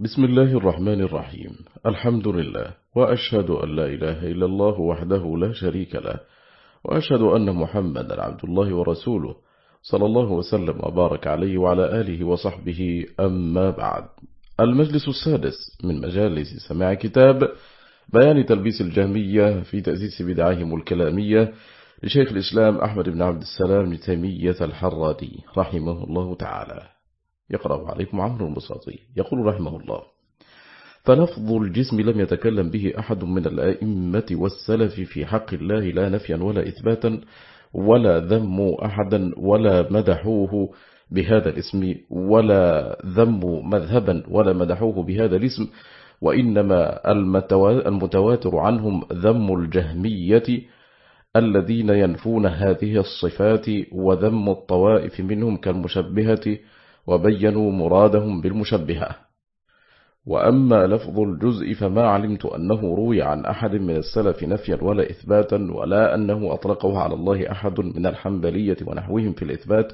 بسم الله الرحمن الرحيم. الحمد لله وأشهد أن لا إله إلا الله وحده لا شريك له وأشهد أن محمدا عبد الله ورسوله. صلى الله وسلم وبارك عليه وعلى آله وصحبه أما بعد. المجلس السادس من مجالس سماع كتاب بيان تلبيس الجهمية في تأسيس بدعهم الكلامية لشيخ الإسلام أحمد بن عبد السلام تيمية الحرادي رحمه الله تعالى. يقرأ عليكم عمرو البساطي يقول رحمه الله فلفظ الجسم لم يتكلم به أحد من الأئمة والسلف في حق الله لا نفيا ولا إثباتا ولا ذموا أحدا ولا مدحوه بهذا الاسم ولا ذموا مذهبا ولا مدحوه بهذا الاسم وإنما المتواتر عنهم ذم الجهمية الذين ينفون هذه الصفات وذم الطوائف منهم كالمشبهة وبينوا مرادهم بالمشبهة. وأما لفظ الجزء فما علمت أنه روي عن أحد من السلف نفيا ولا إثباتا ولا أنه أطلقه على الله أحد من الحنبلية ونحوهم في الإثبات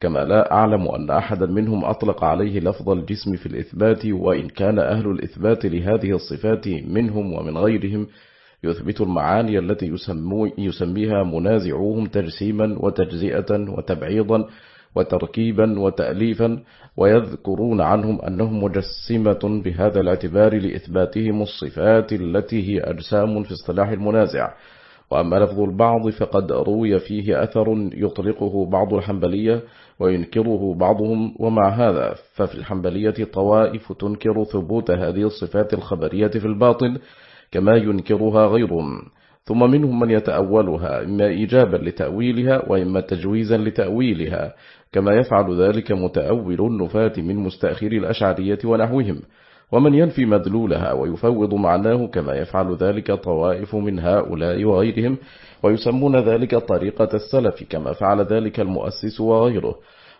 كما لا أعلم أن أحدا منهم أطلق عليه لفظ الجسم في الإثبات وإن كان أهل الإثبات لهذه الصفات منهم ومن غيرهم يثبت المعاني التي يسميها منازعوهم تجسيما وتجزئة وتبعيضا وتركيبا وتأليفا ويذكرون عنهم أنهم مجسمة بهذا الاعتبار لإثباتهم الصفات التي هي أجسام في اصطلاح المنازع. وأما لفظ البعض فقد روي فيه أثر يطلقه بعض الحنبلية وينكره بعضهم ومع هذا ففي الحنبلية طوائف تنكر ثبوت هذه الصفات الخبرية في الباطن كما ينكرها غيرهم. ثم منهم من يتأولها إما إيجابا لتأويلها وإما تجويزا لتأويلها كما يفعل ذلك متأول النفاة من مستأخر الأشعرية ونحوهم ومن ينفي مدلولها ويفوض معناه كما يفعل ذلك طوائف من هؤلاء وغيرهم ويسمون ذلك طريقة السلف كما فعل ذلك المؤسس وغيره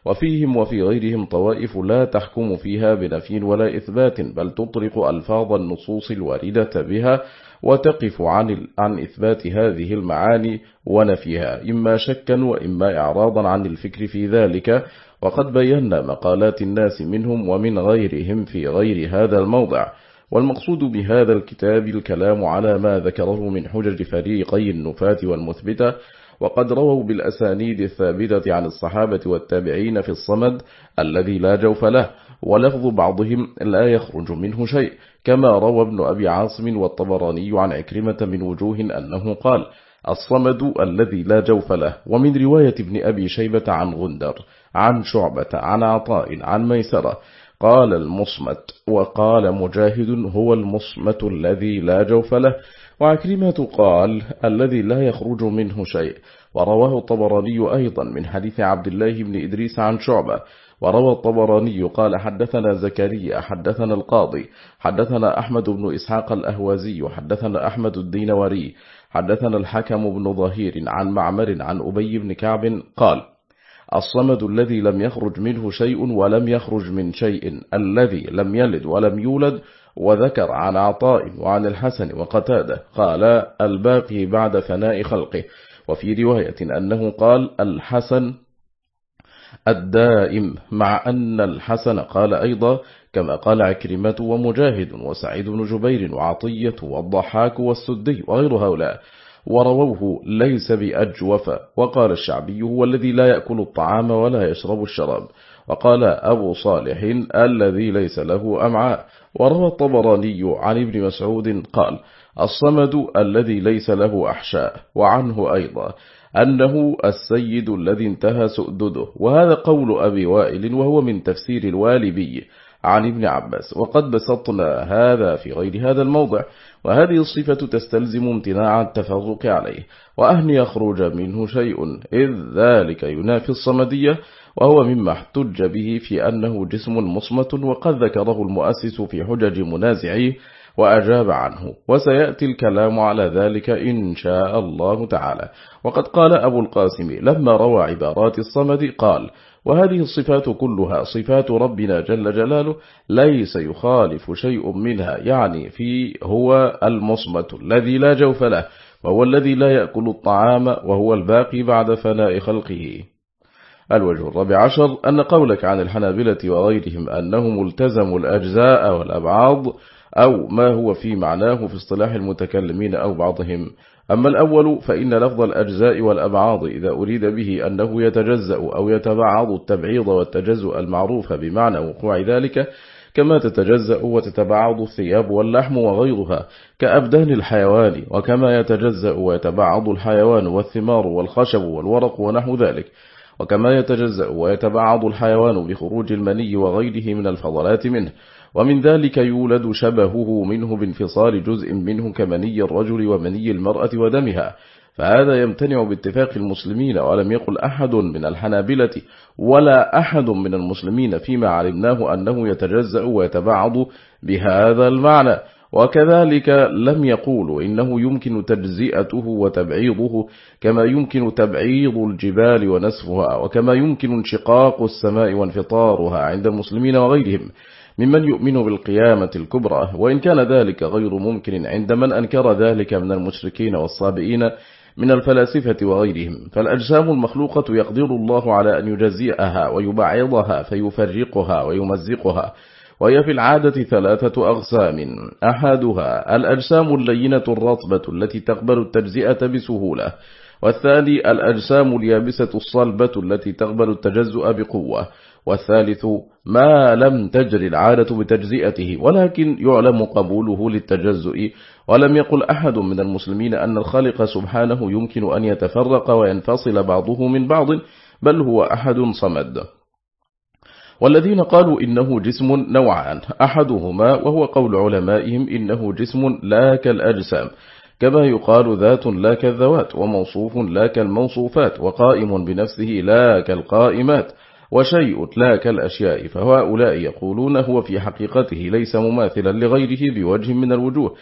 وفيهم وفي غيرهم طوائف لا تحكم فيها بنفي ولا إثبات بل تطرق ألفاظ النصوص الواردة بها وتقف عن, عن إثبات هذه المعاني ونفيها إما شكا وإما إعراضا عن الفكر في ذلك. وقد بينا مقالات الناس منهم ومن غيرهم في غير هذا الموضع. والمقصود بهذا الكتاب الكلام على ما ذكره من حجج فريقي النفاة والمثبتة. وقد رووا بالأسانيد الثابتة عن الصحابة والتابعين في الصمد الذي لا جوف له ولفظ بعضهم لا يخرج منه شيء. كما روى ابن أبي عاصم والطبراني عن عكرمة من وجوه أنه قال الصمد الذي لا جوف له ومن رواية ابن أبي شيبة عن غندر عن شعبة عن عطاء عن ميسرة قال المصمت وقال مجاهد هو المصمت الذي لا جوف له وعكرمة قال الذي لا يخرج منه شيء ورواه الطبراني أيضا من حديث عبد الله بن إدريس عن شعبة وروى الطبراني قال حدثنا زكريا حدثنا القاضي حدثنا أحمد بن إسحاق الأهوازي حدثنا أحمد الدينوري حدثنا الحكم بن ظهير عن معمر عن أبي بن كعب قال الصمد الذي لم يخرج منه شيء ولم يخرج من شيء الذي لم يلد ولم يولد وذكر عن عطاء وعن الحسن وقتاده قال الباقي بعد فناء خلقه. وفي رواية أنه قال الحسن الدائم مع أن الحسن قال أيضا كما قال عكرمة ومجاهد وسعيد بن جبير وعطية والضحاك والسدي وغير هؤلاء ورووه ليس بأجوف وقال الشعبي هو الذي لا يأكل الطعام ولا يشرب الشراب وقال أبو صالح الذي ليس له أمعاء وروى الطبراني عن ابن مسعود قال الصمد الذي ليس له أحشاء وعنه أيضا أنه السيد الذي انتهى سؤدده. وهذا قول أبي وائل وهو من تفسير الوالبي عن ابن عباس. وقد بسطنا هذا في غير هذا الموضع. وهذه الصفة تستلزم امتناع التفرق عليه. وأهن يخرج منه شيء إذ ذلك ينافي الصمدية. وهو مما احتج به في أنه جسم مصمت وقد ذكره المؤسس في حجج منازعيه وأجاب عنه وسيأتي الكلام على ذلك إن شاء الله تعالى. وقد قال أبو القاسم لما روى عبارات الصمد قال وهذه الصفات كلها صفات ربنا جل جلاله ليس يخالف شيء منها يعني في هو المصمت الذي لا جوف له وهو الذي لا يأكل الطعام وهو الباقي بعد فناء خلقه. الوجه الرابع عشر أن قولك عن الحنابلة وغيرهم أنهم التزموا الأجزاء والأبعاض أو ما هو في معناه في اصطلاح المتكلمين أو بعضهم. أما الأول فإن لفظ الأجزاء والأبعاض إذا أريد به أنه يتجزأ أو يتبعض التبعيض والتجزؤ المعروف بمعنى وقوع ذلك كما تتجزأ وتتبعض الثياب واللحم وغيرها كأبدان الحيوان وكما يتجزأ ويتبعض الحيوان والثمار والخشب والورق ونحو ذلك. وكما يتجزأ ويتبعض الحيوان بخروج المني وغيره من الفضلات منه. ومن ذلك يولد شبهه منه بانفصال جزء منه كمني الرجل ومني المرأة ودمها فهذا يمتنع باتفاق المسلمين ولم يقل أحد من الحنابلة ولا أحد من المسلمين فيما علمناه أنه يتجزأ ويتبعض بهذا المعنى. وكذلك لم يقولوا إنه يمكن تجزئته وتبعيضه كما يمكن تبعيض الجبال ونسفها وكما يمكن انشقاق السماء وانفطارها عند المسلمين وغيرهم. ممن يؤمن بالقيامة الكبرى وإن كان ذلك غير ممكن عند من أنكر ذلك من المشركين والصابئين من الفلاسفة وغيرهم. فالأجسام المخلوقة يقدر الله على أن يجزئها ويبعضها فيفرقها ويمزقها وهي في العادة ثلاثة أغسام أحدها الأجسام اللينة الرطبة التي تقبل التجزئة بسهولة والثاني الأجسام اليابسة الصلبة التي تقبل التجزؤ بقوة. والثالث ما لم تجري العادة بتجزئته ولكن يعلم قبوله للتجزؤ ولم يقل أحد من المسلمين أن الخالق سبحانه يمكن أن يتفرق وينفصل بعضه من بعض بل هو أحد صمد. والذين قالوا إنه جسم نوعان أحدهما وهو قول علمائهم إنه جسم لا كالأجسام كما يقال ذات لا كالذوات وموصوف لا كالموصوفات وقائم بنفسه لا كالقائمات. وشيء لا كالأشياء فهؤلاء يقولون هو في حقيقته ليس مماثلا لغيره بوجه من الوجوه.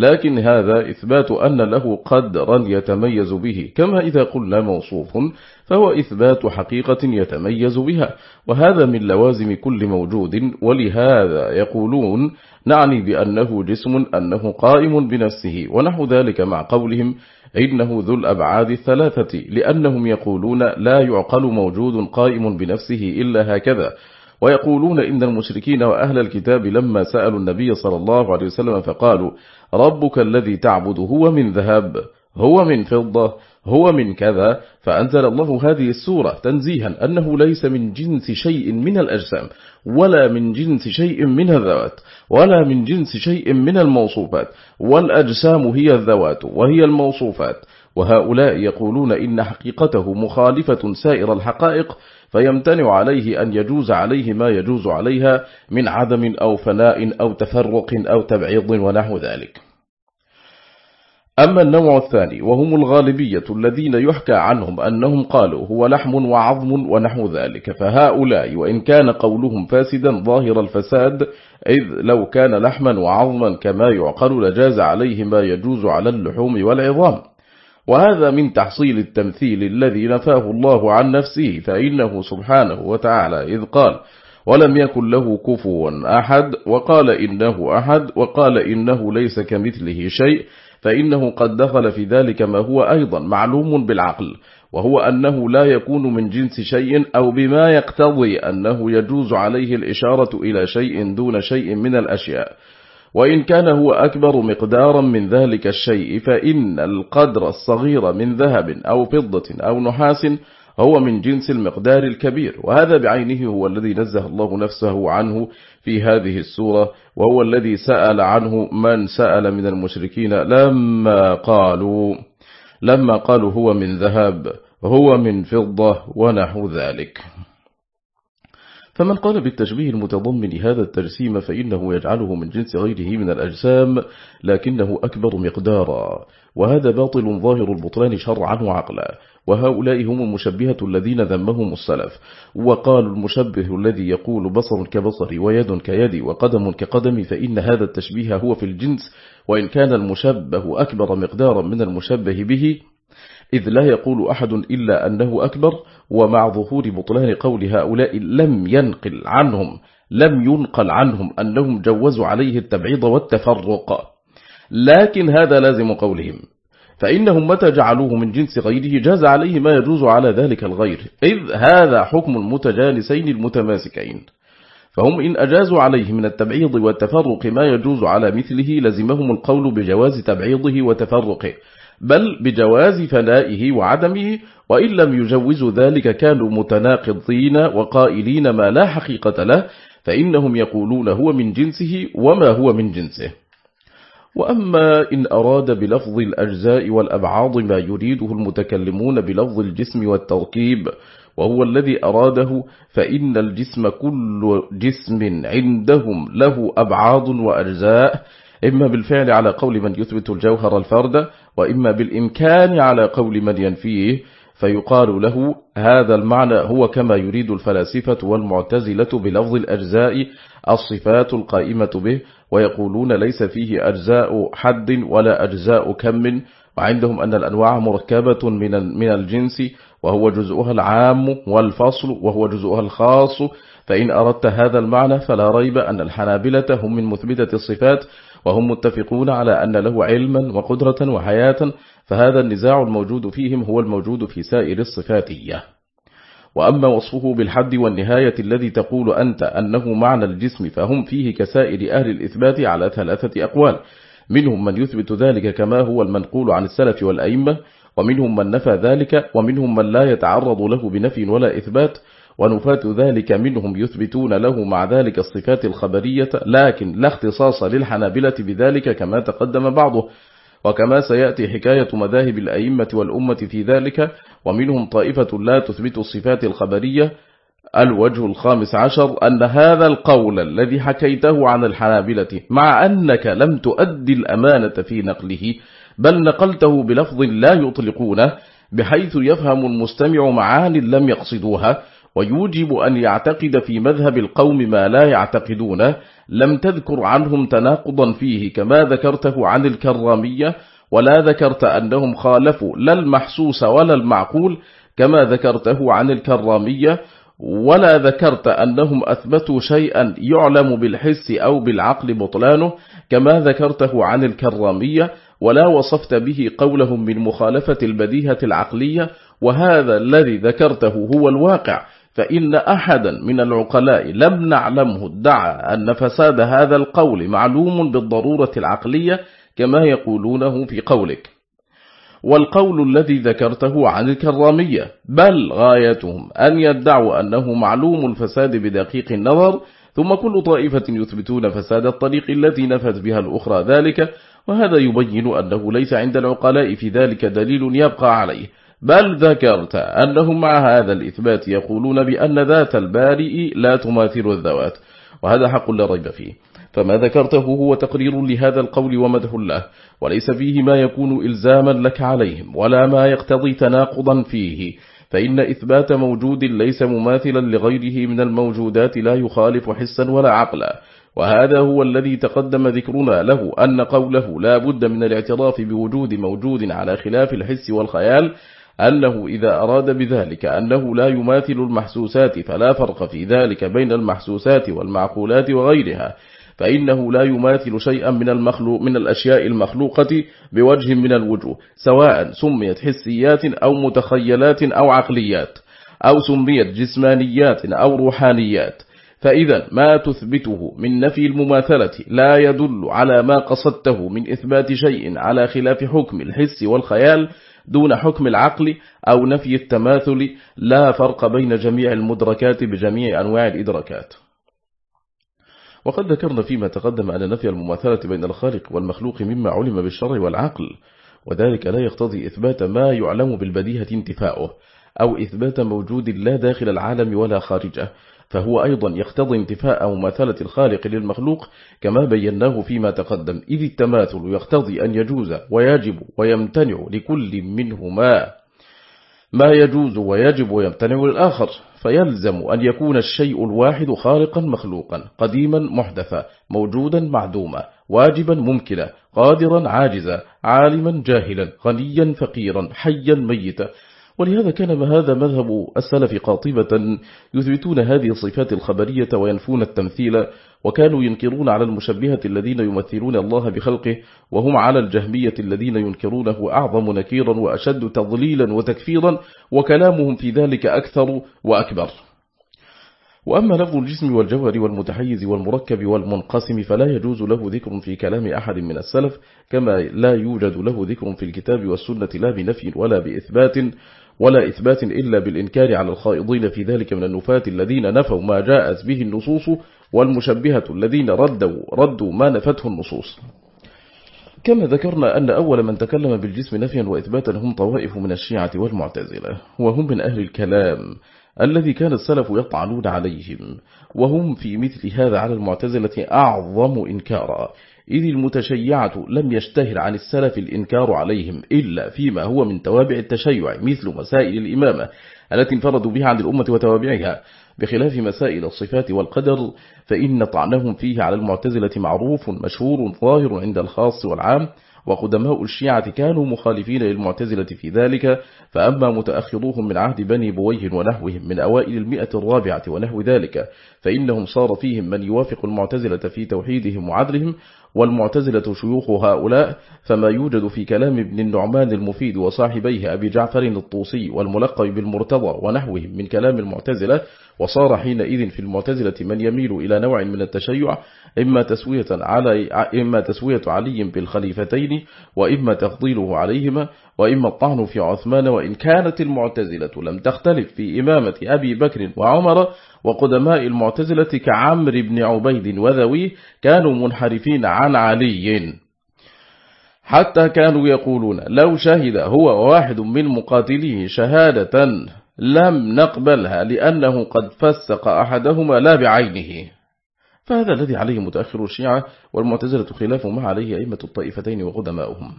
لكن هذا إثبات أن له قدرا يتميز به كما إذا قلنا موصوف فهو إثبات حقيقة يتميز بها. وهذا من لوازم كل موجود ولهذا يقولون نعني بأنه جسم أنه قائم بنفسه. ونحو ذلك مع قولهم إنه ذو الأبعاد الثلاثة. لأنهم يقولون لا يعقل موجود قائم بنفسه إلا هكذا. ويقولون إن المشركين وأهل الكتاب لما سألوا النبي صلى الله عليه وسلم فقالوا ربك الذي تعبد هو من ذهب هو من فضة هو من كذا فأنزل الله هذه السورة تنزيها أنه ليس من جنس شيء من الأجسام ولا من جنس شيء من الذوات ولا من جنس شيء من الموصوفات والأجسام هي الذوات وهي الموصوفات وهؤلاء يقولون إن حقيقته مخالفة سائر الحقائق فيمتنع عليه أن يجوز عليه ما يجوز عليها من عدم أو فناء أو تفرق أو تبعيض ونحو ذلك. أما النوع الثاني وهم الغالبية الذين يحكى عنهم أنهم قالوا هو لحم وعظم ونحو ذلك فهؤلاء وإن كان قولهم فاسدا ظاهر الفساد إذ لو كان لحما وعظما كما يعقل لجاز عليه ما يجوز على اللحوم والعظام. وهذا من تحصيل التمثيل الذي نفاه الله عن نفسه فإنه سبحانه وتعالى إذ قال ولم يكن له كفوا أحد وقال إنه أحد وقال إنه ليس كمثله شيء فإنه قد دخل في ذلك ما هو أيضا معلوم بالعقل وهو أنه لا يكون من جنس شيء أو بما يقتضي أنه يجوز عليه الإشارة إلى شيء دون شيء من الأشياء. وإن كان هو أكبر مقدارا من ذلك الشيء فإن القدر الصغير من ذهب أو فضة أو نحاس هو من جنس المقدار الكبير. وهذا بعينه هو الذي نزه الله نفسه عنه في هذه السورة وهو الذي سأل عنه من سأل من المشركين لما قالوا لما قالوا هو من ذهب هو من فضة ونحو ذلك. فمن قال بالتشبيه المتضمن هذا التجسيم فإنه يجعله من جنس غيره من الأجسام لكنه أكبر مقدارا. وهذا باطل ظاهر البطلان شرعا وعقلا. وهؤلاء هم المشبهة الذين ذمهم السلف. وقالوا المشبه الذي يقول بصر كبصري ويد كيدي وقدم كقدمي فإن هذا التشبيه هو في الجنس وإن كان المشبه أكبر مقدارا من المشبه به إذ لا يقول أحد إلا أنه أكبر ومع ظهور بطلان قول هؤلاء لم ينقل عنهم لم ينقل عنهم أنهم جوزوا عليه التبعيض والتفرق. لكن هذا لازم قولهم فإنهم متى جعلوه من جنس غيره جاز عليه ما يجوز على ذلك الغير إذ هذا حكم المتجانسين المتماسكين. فهم إن أجازوا عليه من التبعيض والتفرق ما يجوز على مثله لزمهم القول بجواز تبعيضه وتفرقه. بل بجواز فنائه وعدمه وإن لم يجوزوا ذلك كانوا متناقضين وقائلين ما لا حقيقة له فإنهم يقولون هو من جنسه وما هو من جنسه. وأما إن أراد بلفظ الأجزاء والأبعاض ما يريده المتكلمون بلفظ الجسم والتركيب وهو الذي أراده فإن الجسم كل جسم عندهم له أبعاض وأجزاء إما بالفعل على قول من يثبت الجوهر الفرد وإما بالإمكان على قول من ينفيه فيقال له هذا المعنى هو كما يريد الفلاسفة والمعتزلة بلفظ الأجزاء الصفات القائمة به ويقولون ليس فيه أجزاء حد ولا أجزاء كم وعندهم أن الأنواع مركبة من الجنس وهو جزءها العام والفصل وهو جزءها الخاص فإن أردت هذا المعنى فلا ريب أن الحنابلة هم من مثبتة الصفات وهم متفقون على أن له علما وقدرة وحياة فهذا النزاع الموجود فيهم هو الموجود في سائر الصفاتية. وأما وصفه بالحد والنهاية الذي تقول أنت أنه معنى الجسم فهم فيه كسائر أهل الإثبات على ثلاثة أقوال. منهم من يثبت ذلك كما هو المنقول عن السلف والأئمة ومنهم من نفى ذلك ومنهم من لا يتعرض له بنفي ولا إثبات. ونفات ذلك منهم يثبتون له مع ذلك الصفات الخبرية لكن لا اختصاص للحنابلة بذلك كما تقدم بعضه. وكما سيأتي حكاية مذاهب الأئمة والأمة في ذلك ومنهم طائفة لا تثبت الصفات الخبرية. الوجه الخامس عشر أن هذا القول الذي حكيته عن الحنابلة مع أنك لم تؤدي الأمانة في نقله بل نقلته بلفظ لا يطلقونه بحيث يفهم المستمع معان لم يقصدوها. ويوجب أن يعتقد في مذهب القوم ما لا يعتقدونه. لم تذكر عنهم تناقضا فيه كما ذكرته عن الكرامية ولا ذكرت أنهم خالفوا لا المحسوس ولا المعقول كما ذكرته عن الكرامية ولا ذكرت أنهم أثبتوا شيئا يعلم بالحس أو بالعقل بطلانه كما ذكرته عن الكرامية ولا وصفت به قولهم من مخالفة البديهة العقلية وهذا الذي ذكرته هو الواقع. فإن أحدا من العقلاء لم نعلمه ادعى أن فساد هذا القول معلوم بالضرورة العقلية كما يقولونه في قولك. والقول الذي ذكرته عن الكرامية بل غايتهم أن يدعوا أنه معلوم الفساد بدقيق النظر ثم كل طائفة يثبتون فساد الطريق التي نفت بها الأخرى ذلك وهذا يبين أنه ليس عند العقلاء في ذلك دليل يبقى عليه. بل ذكرت أنهم مع هذا الإثبات يقولون بأن ذات البارئ لا تماثل الذوات وهذا حق لا ريب فيه. فما ذكرته هو تقرير لهذا القول ومدح له وليس فيه ما يكون إلزاما لك عليهم ولا ما يقتضي تناقضا فيه. فإن إثبات موجود ليس مماثلا لغيره من الموجودات لا يخالف حسا ولا عقلا. وهذا هو الذي تقدم ذكرنا له أن قوله لا بد من الاعتراف بوجود موجود على خلاف الحس والخيال أنه إذا أراد بذلك أنه لا يماثل المحسوسات فلا فرق في ذلك بين المحسوسات والمعقولات وغيرها فإنه لا يماثل شيئا من المخلوق من الأشياء المخلوقة بوجه من الوجوه سواء سميت حسيات أو متخيلات أو عقليات أو سميت جسمانيات أو روحانيات. فإذا ما تثبته من نفي المماثلة لا يدل على ما قصدته من إثبات شيء على خلاف حكم الحس والخيال دون حكم العقل أو نفي التماثل لا فرق بين جميع المدركات بجميع أنواع الإدراكات. وقد ذكرنا فيما تقدم أن نفي المماثلة بين الخالق والمخلوق مما علم بالشرع والعقل وذلك لا يقتضي إثبات ما يعلم بالبديهة انتفاؤه أو إثبات موجود لا داخل العالم ولا خارجه. فهو أيضا يقتضي انتفاء مماثلة الخالق للمخلوق كما بيناه فيما تقدم إذ التماثل يقتضي أن يجوز ويجب ويمتنع لكل منهما ما يجوز ويجب ويمتنع للآخر فيلزم أن يكون الشيء الواحد خالقا مخلوقا قديما محدثا موجودا معدوما واجبا ممكنا قادرا عاجزا عالما جاهلا غنيا فقيرا حيا ميتا. ولهذا كان هذا مذهب السلف قاطبة يثبتون هذه الصفات الخبرية وينفون التمثيل وكانوا ينكرون على المشبهة الذين يمثلون الله بخلقه وهم على الجهمية الذين ينكرونه أعظم نكيرا وأشد تضليلا وتكفيرا وكلامهم في ذلك أكثر وأكبر. وأما لفظ الجسم والجوهر والمتحيز والمركب والمنقسم فلا يجوز له ذكر في كلام أحد من السلف كما لا يوجد له ذكر في الكتاب والسنة لا بنفي ولا بإثبات ولا إثبات إلا بالإنكار على الخائضين في ذلك من النفاة الذين نفوا ما جاءت به النصوص والمشبهة الذين ردوا, ردوا ما نفته النصوص. كما ذكرنا أن أول من تكلم بالجسم نفيا وإثباتا هم طوائف من الشيعة والمعتزلة وهم من أهل الكلام الذي كان السلف يطعنون عليهم وهم في مثل هذا على المعتزلة أعظم إنكارا. إذ المتشيعة لم يشتهر عن السلف الإنكار عليهم إلا فيما هو من توابع التشيع مثل مسائل الإمامة التي انفردوا بها عن الأمة وتوابعها. بخلاف مسائل الصفات والقدر فإن طعنهم فيه على المعتزلة معروف مشهور ظاهر عند الخاص والعام وقدماء الشيعة كانوا مخالفين للمعتزلة في ذلك فأما متأخروهم من عهد بني بويه ونحوهم من أوائل المئة الرابعة ونحو ذلك فإنهم صار فيهم من يوافق المعتزلة في توحيدهم وعدلهم والمعتزلة شيوخ هؤلاء فما يوجد في كلام ابن النعمان المفيد وصاحبيه أبي جعفر الطوسي والملقب بالمرتضى ونحوهم من كلام المعتزلة وصار حينئذ في المعتزلة من يميل إلى نوع من التشيع إما تسوية, علي إما تسوية علي بالخليفتين وإما تفضيله عليهما وإما الطعن في عثمان وإن كانت المعتزلة لم تختلف في إمامة أبي بكر وعمر وقدماء المعتزلة كعمر بن عبيد وذويه كانوا منحرفين عن علي. حتى كانوا يقولون لو شهد هو واحد من مقاتليه شهادة لم نقبلها لأنه قد فسق أحدهما لا بعينه. فهذا الذي عليه متأخر الشيعة والمعتزلة خلاف ما عليه أئمة الطائفتين وقدماؤهم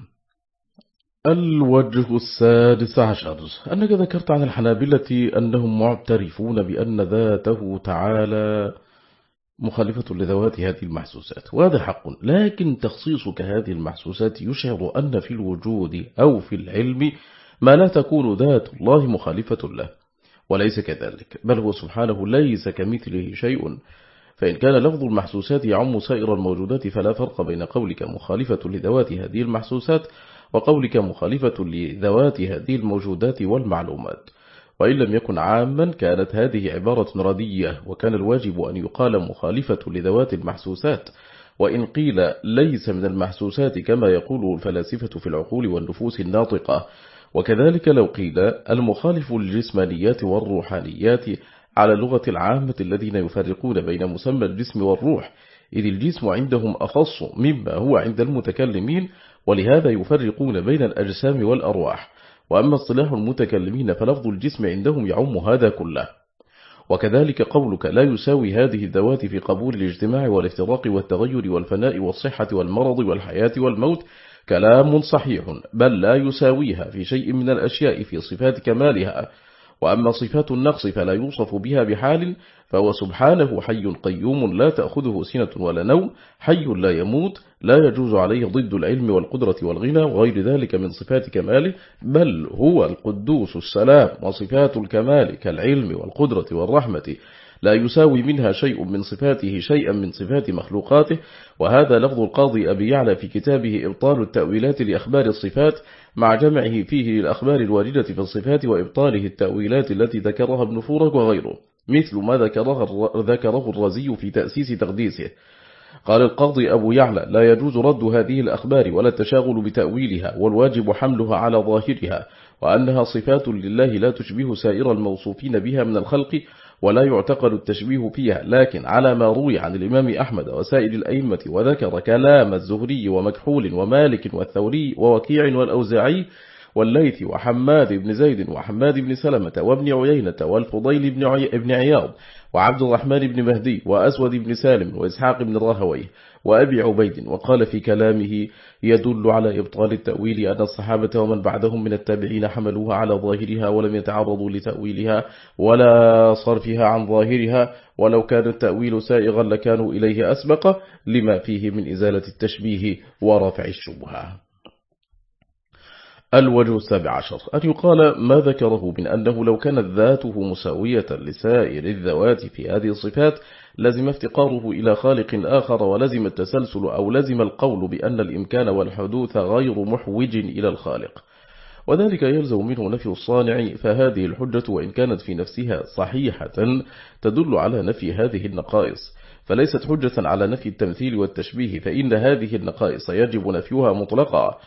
الوجه السادس عشر. أنك ذكرت عن الحنابلة أنهم معترفون بأن ذاته تعالى مخالفة لذوات هذه المحسوسات وهذا حق لكن تخصيصك هذه المحسوسات يشعر أن في الوجود أو في العلم ما لا تكون ذات الله مخالفة له وليس كذلك بل هو سبحانه ليس كمثله شيء. فإن كان لفظ المحسوسات يعم سائر الموجودات فلا فرق بين قولك مخالفة لذوات هذه المحسوسات وقولك مخالفة لذوات هذه الموجودات والمعلومات. وإن لم يكن عاما كانت هذه عبارة ردية وكان الواجب أن يقال مخالفة لذوات المحسوسات. وإن قيل ليس من المحسوسات كما يقول الفلاسفة في العقول والنفوس الناطقة. وكذلك لو قيل المخالف للجسمانيات والروحانيات على اللغة العامة الذين يفرقون بين مسمى الجسم والروح إذ الجسم عندهم أخص مما هو عند المتكلمين ولهذا يفرقون بين الأجسام والأرواح. وأما اصطلاح المتكلمين فلفظ الجسم عندهم يعم هذا كله. وكذلك قولك لا يساوي هذه الذوات في قبول الاجتماع والافتراق والتغير والفناء والصحة والمرض والحياة والموت كلام صحيح بل لا يساويها في شيء من الأشياء في صفات كمالها. وأما صفات النقص فلا يوصف بها بحال فهو سبحانه حي قيوم لا تأخذه سنة ولا نوم حي لا يموت لا يجوز عليه ضد العلم والقدرة والغنى وغير ذلك من صفات كماله بل هو القدوس السلام وصفات الكمال كالعلم والقدرة والرحمة. لا يساوي منها شيء من صفاته شيئا من صفات مخلوقاته وهذا لفظ القاضي أبي يعلى في كتابه إبطال التأويلات لأخبار الصفات مع جمعه فيه للأخبار الواردة في الصفات وإبطاله التأويلات التي ذكرها ابن فورك وغيره مثل ما ذكره, الرزي في تأسيس تقديسه. قال القاضي أبو يعلى لا يجوز رد هذه الأخبار ولا التشاغل بتأويلها والواجب حملها على ظاهرها وأنها صفات لله لا تشبه سائر الموصوفين بها من الخلق ولا يعتقد التشبيه فيها لكن على ما روي عن الإمام أحمد وسائر الأئمة وذكر كلام الزهري ومكحول ومالك والثوري ووكيع والأوزاعي والليث وحماد بن زيد وحماد بن سلمة وابن عيينة والفضيل بن عياض وعبد الرحمن بن مهدي وأسود بن سالم وإسحاق بن راهويه وأبي عبيد وقال في كلامه يدل على إبطال التأويل أن الصحابة ومن بعدهم من التابعين حملوها على ظاهرها ولم يتعرضوا لتأويلها ولا صرفها عن ظاهرها ولو كان التأويل سائغا لكانوا إليه أسبق لما فيه من إزالة التشبيه ورفع الشبهة. الوجه السابع عشر. أن يقال ما ذكره من أنه لو كانت ذاته مساوية لسائر الذوات في هذه الصفات لزم افتقاره إلى خالق آخر ولزم التسلسل أو لزم القول بأن الإمكان والحدوث غير محوج إلى الخالق. وذلك يلزم منه نفي الصانع فهذه الحجة وإن كانت في نفسها صحيحة تدل على نفي هذه النقائص. فليست حجة على نفي التمثيل والتشبيه فإن هذه النقائص يجب نفيها مطلقا.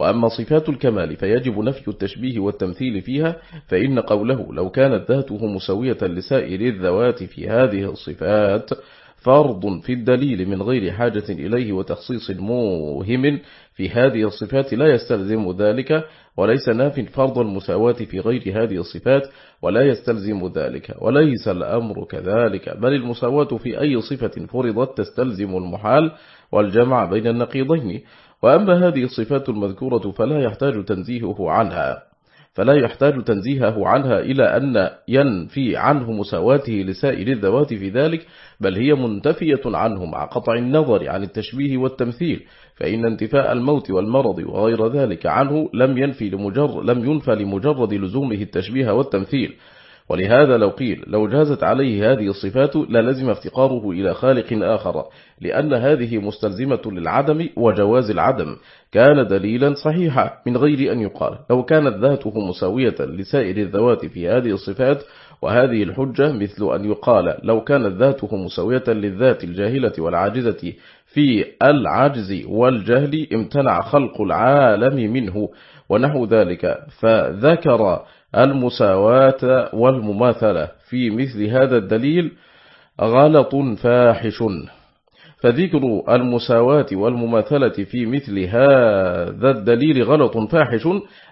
وأما صفات الكمال فيجب نفي التشبيه والتمثيل فيها فإن قوله لو كانت ذاته مسوية لسائر الذوات في هذه الصفات فرض في الدليل من غير حاجة إليه وتخصيص موهم في هذه الصفات لا يستلزم ذلك وليس ناف فرض المساواة في غير هذه الصفات ولا يستلزم ذلك وليس الأمر كذلك بل المساواة في أي صفة فرضت تستلزم المحال والجمع بين النقيضين. وأما هذه الصفات المذكورة فلا يحتاج تنزيهه عنها. فلا يحتاج تنزيهه عنها إلى أن ينفي عنه مساواته لسائر الذوات في ذلك بل هي منتفية عنه مع قطع النظر عن التشبيه والتمثيل فإن انتفاء الموت والمرض وغير ذلك عنه لم ينفي لمجرد لم ينفى لمجرد لزومه التشبيه والتمثيل ولهذا لو قيل لو جازت عليه هذه الصفات للزم افتقاره إلى خالق آخر لأن هذه مستلزمة للعدم وجواز العدم. كان دليلا صحيحا من غير أن يقال. لو كانت ذاته مساوية لسائر الذوات في هذه الصفات وهذه الحجة مثل أن يقال لو كانت ذاته مساوية للذات الجاهلة والعاجزة في العجز والجهل امتنع خلق العالم منه ونحو ذلك. فذكر المساواة والمماثلة. في مثل هذا الدليل غلط فاحش. فذكر المساواة والمماثلة في مثل هذا الدليل غلط فاحش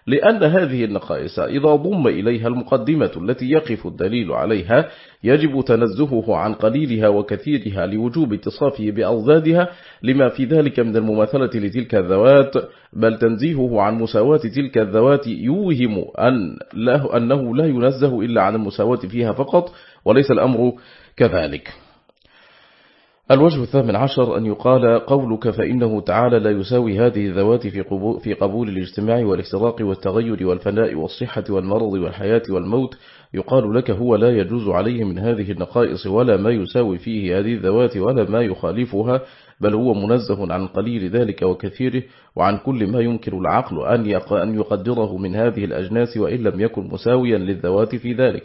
لأن هذه النقائص إذا ضم إليها المقدمة التي يقف الدليل عليها يجب تنزهه عن قليلها وكثيرها لوجوب اتصافه بأضدادها لما في ذلك من المماثلة لتلك الذوات بل تنزيهه عن مساواة تلك الذوات يوهم أن له أنه لا ينزه إلا عن المساواة فيها فقط وليس الأمر كذلك. الوجه الثامن عشر أن يقال قولك فإنه تعالى لا يساوي هذه الذوات في قبول الاجتماع والافتراق والتغير والفناء والصحة والمرض والحياة والموت. يقال لك هو لا يجوز عليه من هذه النقائص ولا ما يساوي فيه هذه الذوات ولا ما يخالفها بل هو منزه عن قليل ذلك وكثيره وعن كل ما ينكر العقل أن يقدره من هذه الأجناس وإن لم يكن مساويا للذوات في ذلك.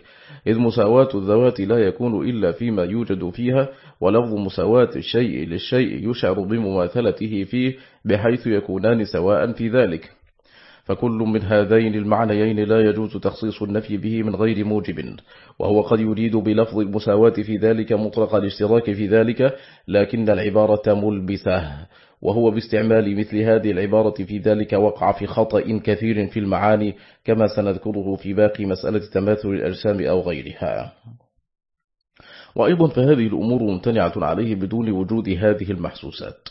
إذ مساواة الذوات لا يكون إلا فيما يوجد فيها ولفظ مساواة الشيء للشيء يشعر بمماثلته فيه بحيث يكونان سواء في ذلك. فكل من هذين المعنيين لا يجوز تخصيص النفي به من غير موجب وهو قد يريد بلفظ المساواة في ذلك مطلق الاشتراك في ذلك لكن العبارة ملبسة. وهو باستعمال مثل هذه العبارة في ذلك وقع في خطأ كثير في المعاني كما سنذكره في باقي مسألة تماثل الأجسام أو غيرها. وأيضا فهذه الأمور ممتنعة عليه بدون وجود هذه المحسوسات.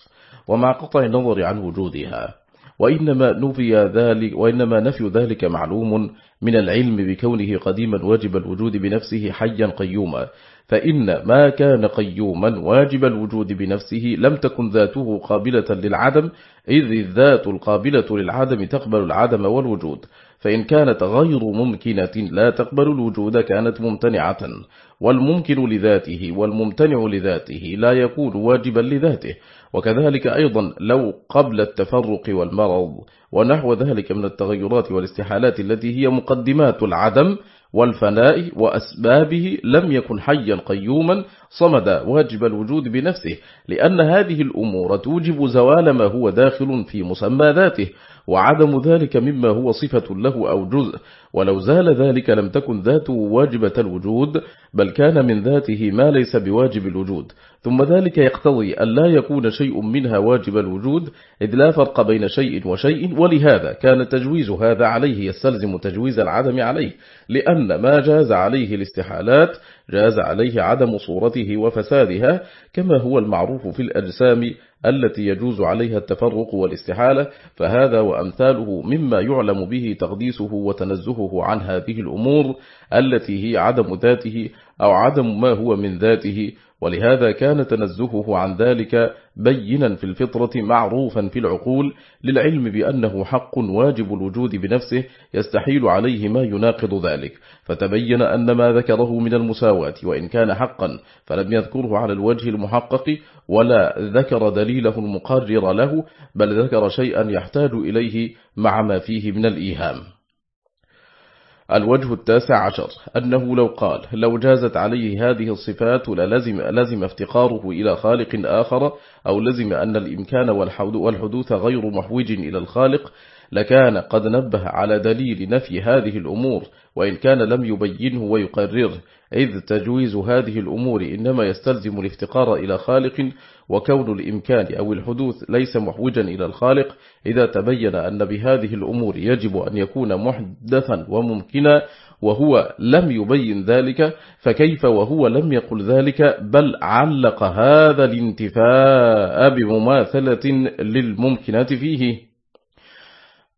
ومع قطع النظر عن وجودها. وإنما نفي ذلك وإنما نفي ذلك معلوم من العلم بكونه قديما واجب الوجود بنفسه حيا قيوما. فإن ما كان قيوما واجب الوجود بنفسه لم تكن ذاته قابلة للعدم إذ الذات القابلة للعدم تقبل العدم والوجود. فإن كانت غير ممكنة لا تقبل الوجود كانت ممتنعة. والممكن لذاته والممتنع لذاته لا يكون واجبا لذاته. وكذلك أيضا لو قبل التفرق والمرض ونحو ذلك من التغيرات والاستحالات التي هي مقدمات العدم والفناء وأسبابه لم يكن حيا قيوما صمد واجب الوجود بنفسه لأن هذه الأمور توجب زوال ما هو داخل في مسمى ذاته وعدم ذلك مما هو صفة له أو جزء. ولو زال ذلك لم تكن ذاته واجبة الوجود بل كان من ذاته ما ليس بواجب الوجود. ثم ذلك يقتضي أن لا يكون شيء منها واجب الوجود إذ لا فرق بين شيء وشيء ولهذا كان تجويز هذا عليه يستلزم تجويز العدم عليه لأن ما جاز عليه الاستحالات جاز عليه عدم صورته وفسادها كما هو المعروف في الأجسام التي يجوز عليها التفرق والاستحالة فهذا وأمثاله مما يعلم به تقديسه وتنزهه عن هذه الأمور التي هي عدم ذاته أو عدم ما هو من ذاته ولهذا كان تنزهه عن ذلك بينا في الفطرة معروفا في العقول للعلم بأنه حق واجب الوجود بنفسه يستحيل عليه ما يناقض ذلك. فتبين أن ما ذكره من المساواة وإن كان حقا فلم يذكره على الوجه المحقق ولا ذكر دليله المقرر له بل ذكر شيئا يحتاج إليه مع ما فيه من الإيهام. الوجه التاسع عشر أنه لو قال لو جازت عليه هذه الصفات للزم لزم افتقاره إلى خالق آخر أو لزم أن الإمكان والحدوث غير محوج إلى الخالق لكان قد نبه على دليل نفي هذه الأمور وإن كان لم يبينه ويقرره. إذ تجويز هذه الأمور إنما يستلزم الافتقار إلى خالق وكون الإمكان أو الحدوث ليس محوجا إلى الخالق إذا تبين أن بهذه الأمور يجب أن يكون محدثا وممكنا وهو لم يبين ذلك فكيف وهو لم يقل ذلك؟ بل علق هذا الانتفاء بمماثلة للممكنات فيه.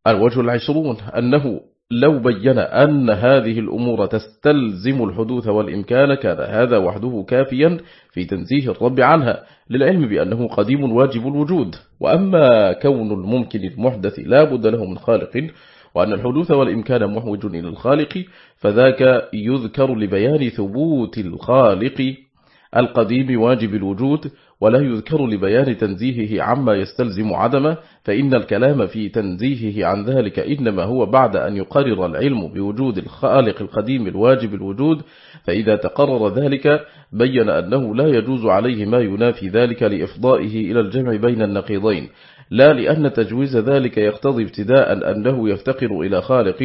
الوجه العشرون أنه لو بين أن هذه الأمور تستلزم الحدوث والإمكان كان هذا وحده كافيا في تنزيه الرب عنها للعلم بأنه قديم واجب الوجود. وأما كون الممكن المحدث لا بد له من خالق وأن الحدوث والإمكان محوج إلى الخالق فذاك يذكر لبيان ثبوت الخالق القديم واجب الوجود ولا يذكر لبيان تنزيهه عما يستلزم عدمه فإن الكلام في تنزيهه عن ذلك إنما هو بعد أن يقرر العلم بوجود الخالق القديم الواجب الوجود فإذا تقرر ذلك بين أنه لا يجوز عليه ما ينافي ذلك لإفضائه إلى الجمع بين النقيضين. لا لأن تجويز ذلك يقتضي ابتداء أنه يفتقر إلى خالق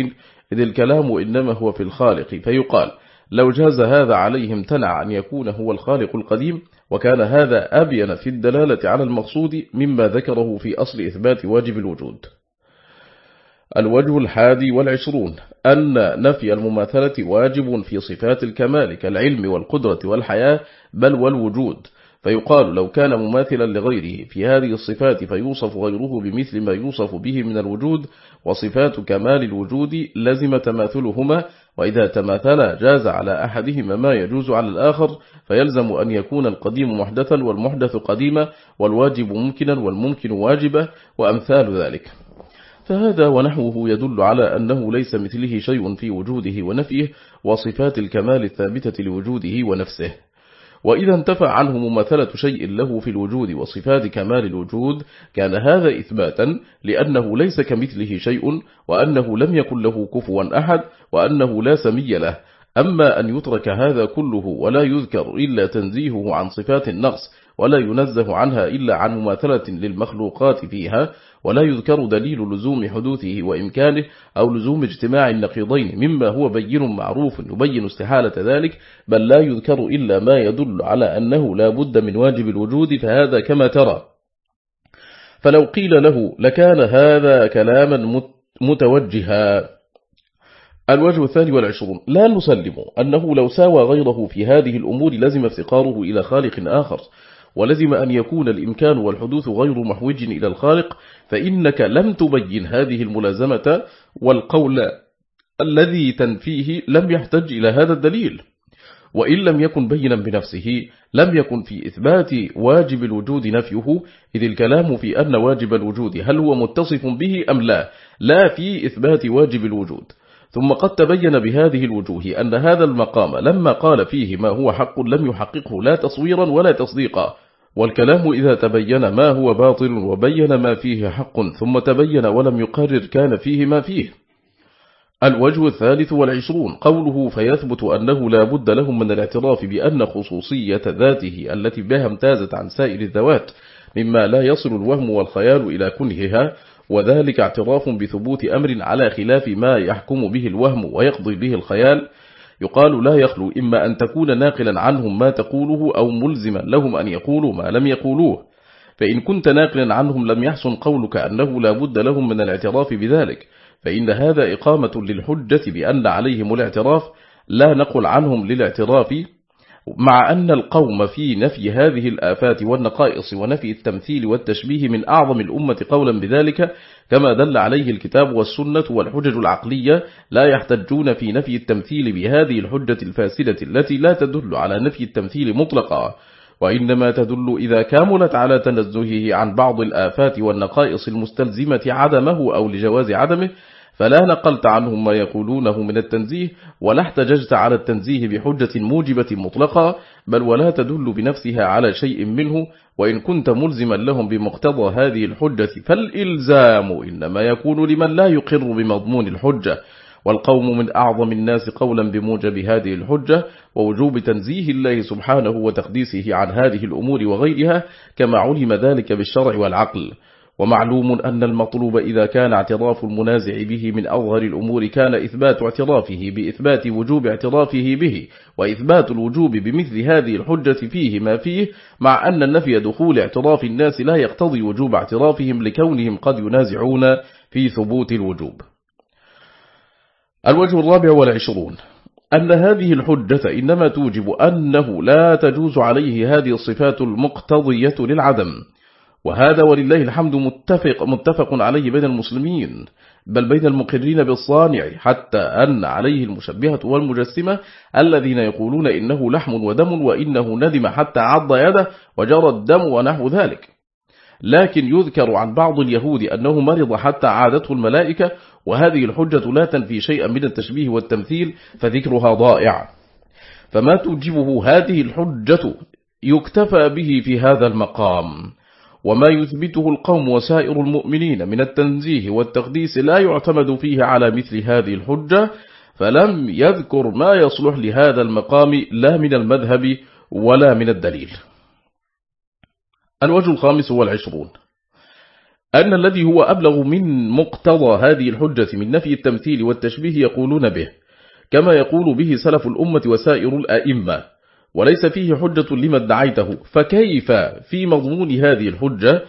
إذ الكلام إنما هو في الخالق. فيقال لو جاز هذا عليه امتنع أن يكون هو الخالق القديم وكان هذا أبين في الدلالة على المقصود مما ذكره في أصل إثبات واجب الوجود. الوجه الحادي والعشرون أن نفي المماثلة واجب في صفات الكمال كالعلم والقدرة والحياة بل والوجود. فيقال لو كان مماثلا لغيره في هذه الصفات فيوصف غيره بمثل ما يوصف به من الوجود وصفات كمال الوجود لزم تماثلهما وإذا تماثلا جاز على أحدهما ما يجوز على الآخر فيلزم أن يكون القديم محدثا والمحدث قديما والواجب ممكنا والممكن واجبا وأمثال ذلك. فهذا ونحوه يدل على أنه ليس مثله شيء في وجوده ونفيه وصفات الكمال الثابتة لوجوده ونفسه. وإذا انتفع عنه مماثلة شيء له في الوجود وصفات كمال الوجود كان هذا إثباتا لأنه ليس كمثله شيء وأنه لم يكن له كفوا أحد وأنه لا سمي له. أما أن يترك هذا كله ولا يذكر إلا تنزيهه عن صفات النقص ولا ينزه عنها إلا عن مماثلة للمخلوقات فيها ولا يذكر دليل لزوم حدوثه وإمكانه أو لزوم اجتماع النقيضين مما هو بين معروف يبين استحالة ذلك بل لا يذكر إلا ما يدل على أنه لا بد من واجب الوجود فهذا كما ترى. فلو قيل له لكان هذا كلاما متوجها. الوجه الثاني والعشرون لا نسلم أنه لو ساوى غيره في هذه الأمور لزم افتقاره إلى خالق آخر. ولزم أن يكون الإمكان والحدوث غير محوج إلى الخالق فإنك لم تبين هذه الملازمة والقول الذي تنفيه لم يحتج إلى هذا الدليل. وإن لم يكن بينا بنفسه لم يكن في إثبات واجب الوجود نفيه إذ الكلام في أن واجب الوجود هل هو متصف به أم لا لا في إثبات واجب الوجود. ثم قد تبين بهذه الوجوه أن هذا المقام لما قال فيه ما هو حق لم يحققه لا تصويرا ولا تصديقا. والكلام إذا تبين ما هو باطل وبين ما فيه حق ثم تبين ولم يقرر كان فيه ما فيه. الوجه الثالث والعشرون قوله فيثبت أنه لا بد لهم من الاعتراف بأن خصوصية ذاته التي بها امتازت عن سائر الذوات مما لا يصل الوهم والخيال إلى كنهها وذلك اعتراف بثبوت أمر على خلاف ما يحكم به الوهم ويقضي به الخيال يقال لا يخلو إما أن تكون ناقلا عنهم ما تقوله أو ملزما لهم أن يقولوا ما لم يقولوه. فإن كنت ناقلا عنهم لم يحسن قولك أنه لا بد لهم من الاعتراف بذلك. فإن هذا إقامة للحجة بأن عليهم الاعتراف لا نقل عنهم للاعتراف مع أن القوم في نفي هذه الآفات والنقائص ونفي التمثيل والتشبيه من أعظم الأمة قولا بذلك كما دل عليه الكتاب والسنة والحجج العقلية لا يحتجون في نفي التمثيل بهذه الحجة الفاسدة التي لا تدل على نفي التمثيل مطلقا وإنما تدل إذا كاملت على تنزهه عن بعض الآفات والنقائص المستلزمة عدمه أو لجواز عدمه فلا نقلت عنهم ما يقولونه من التنزيه ولا احتججت على التنزيه بحجة موجبة مطلقة بل ولا تدل بنفسها على شيء منه وإن كنت ملزما لهم بمقتضى هذه الحجة فالإلزام إنما يكون لمن لا يقر بمضمون الحجة. والقوم من أعظم الناس قولا بموجب هذه الحجة ووجوب تنزيه الله سبحانه وتقديسه عن هذه الأمور وغيرها كما علم ذلك بالشرع والعقل. ومعلوم أن المطلوب إذا كان اعتراف المنازع به من أظهر الأمور كان إثبات اعترافه بإثبات وجوب اعترافه به وإثبات الوجوب بمثل هذه الحجة فيه ما فيه مع أن النفي دخول اعتراف الناس لا يقتضي وجوب اعترافهم لكونهم قد ينازعون في ثبوت الوجوب. الوجه الرابع والعشرون أن هذه الحجة إنما توجب أنه لا تجوز عليه هذه الصفات المقتضية للعدم وهذا ولله الحمد متفق, متفق عليه بين المسلمين بل بين المقرين بالصانع حتى أن عليه المشبهة والمجسمة الذين يقولون إنه لحم ودم وإنه ندم حتى عض يده وجرى الدم ونحو ذلك. لكن يذكر عن بعض اليهود أنه مرض حتى عادته الملائكة وهذه الحجة لا تنفي شيئا من التشبيه والتمثيل فذكرها ضائع. فما توجبه هذه الحجة يكتفى به في هذا المقام. وما يثبته القوم وسائر المؤمنين من التنزيه والتقديس لا يعتمد فيه على مثل هذه الحجة فلم يذكر ما يصلح لهذا المقام لا من المذهب ولا من الدليل. الوجه الخامس والعشرون. أن الذي هو أبلغ من مقتضى هذه الحجة من نفي التمثيل والتشبيه يقولون به كما يقول به سلف الأمة وسائر الآئمة. وليس فيه حجة لما ادعيته. فكيف في مضمون هذه الحجة؟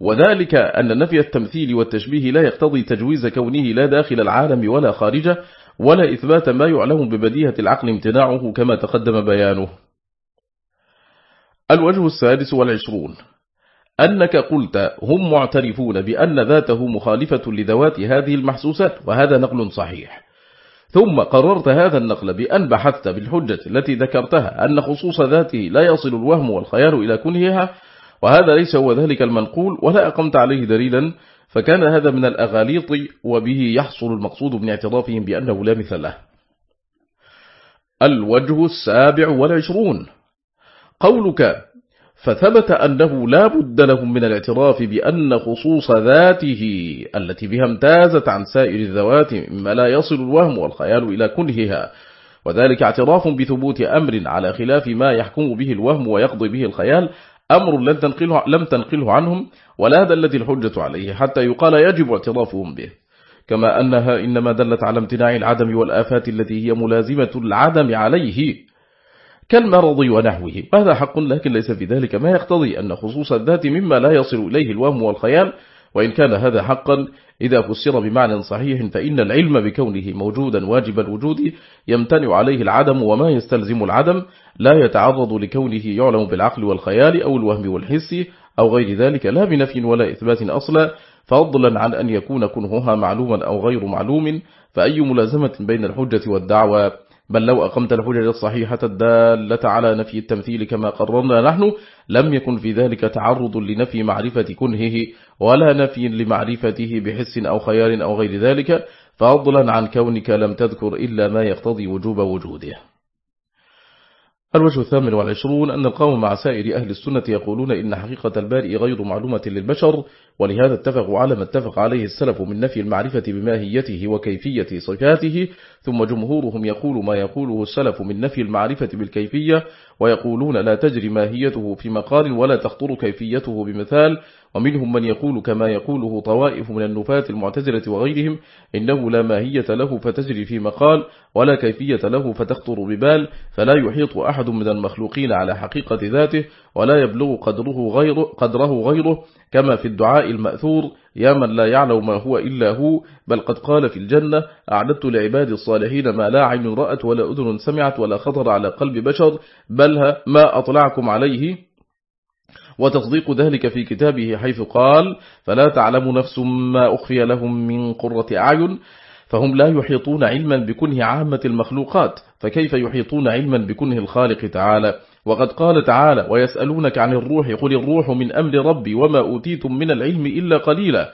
وذلك أن نفي التمثيل والتشبيه لا يقتضي تجويز كونه لا داخل العالم ولا خارجه ولا إثبات ما يعلم ببديهة العقل امتناعه كما تقدم بيانه. الوجه السادس والعشرون. أنك قلت هم معترفون بأن ذاته مخالفة لذوات هذه المحسوسات وهذا نقل صحيح. ثم قررت هذا النقل بأن بحثت بالحجة التي ذكرتها أن خصوص ذاته لا يصل الوهم والخيال إلى كنهها وهذا ليس هو ذلك المنقول ولا أقمت عليه دليلا فكان هذا من الأغاليط وبه يحصل المقصود من اعترافهم بأنه لا مثل له. الوجه السابع والعشرون. قولك فثبت أنه لا بد لهم من الاعتراف بأن خصوص ذاته التي بها امتازت عن سائر الذوات مما لا يصل الوهم والخيال إلى كنهها وذلك اعتراف بثبوت أمر على خلاف ما يحكم به الوهم ويقضي به الخيال أمر لم تنقله, لم تنقله عنهم ولا دلت الحجة عليه حتى يقال يجب اعترافهم به. كما أنها إنما دلت على امتناع العدم والآفات التي هي ملازمة العدم عليه. كالمرض ونحوه. وهذا حق لكن ليس في ذلك. ما يقتضي أن خصوص الذات مما لا يصل إليه الوهم والخيال وإن كان هذا حقا إذا فسر بمعنى صحيح فإن العلم بكونه موجودا واجب الوجود يمتنع عليه العدم وما يستلزم العدم لا يتعرض لكونه يعلم بالعقل والخيال أو الوهم والحس أو غير ذلك لا بنفي ولا إثبات أصلا فضلا عن أن يكون كنهها معلوما أو غير معلوم فأي ملازمة بين الحجة والدعوة؟ بل لو أقمت الحجج الصحيحة الدالة على نفي التمثيل كما قررنا نحن لم يكن في ذلك تعرض لنفي معرفة كنهه ولا نفي لمعرفته بحس أو خيال أو غير ذلك فضلا عن كونك لم تذكر إلا ما يقتضي وجوب وجوده. الوجه الثامن والعشرون أن القوم مع سائر أهل السنة يقولون إن حقيقة البارئ غير معلومة للبشر ولهذا اتفقوا على ما اتفق عليه السلف من نفي المعرفة بماهيته وكيفية صفاته ثم جمهورهم يقول ما يقوله السلف من نفي المعرفة بالكيفية ويقولون لا تجري ماهيته في مقال ولا تخطر كيفيته بمثال ومنهم من يقول كما يقوله طوائف من النفاة المعتزلة وغيرهم إنه لا ماهية له فتجري في مقال ولا كيفية له فتخطر ببال فلا يحيط أحد من المخلوقين على حقيقة ذاته ولا يبلغ قدره غيره, قدره غيره كما في الدعاء المأثور يا من لا يعلم ما هو إلا هو بل قد قال في الجنة أعددت لعباد الصالحين ما لا عين رأت ولا أذن سمعت ولا خطر على قلب بشر بل ما أطلعكم عليه. وتصديق ذلك في كتابه حيث قال فلا تعلم نفس ما أخفي لهم من قرة أعين فهم لا يحيطون علما بكنه عامة المخلوقات فكيف يحيطون علما بكنه الخالق تعالى؟ وقد قال تعالى ويسألونك عن الروح قل الروح من أمر ربي وما أوتيتم من العلم إلا قليلا.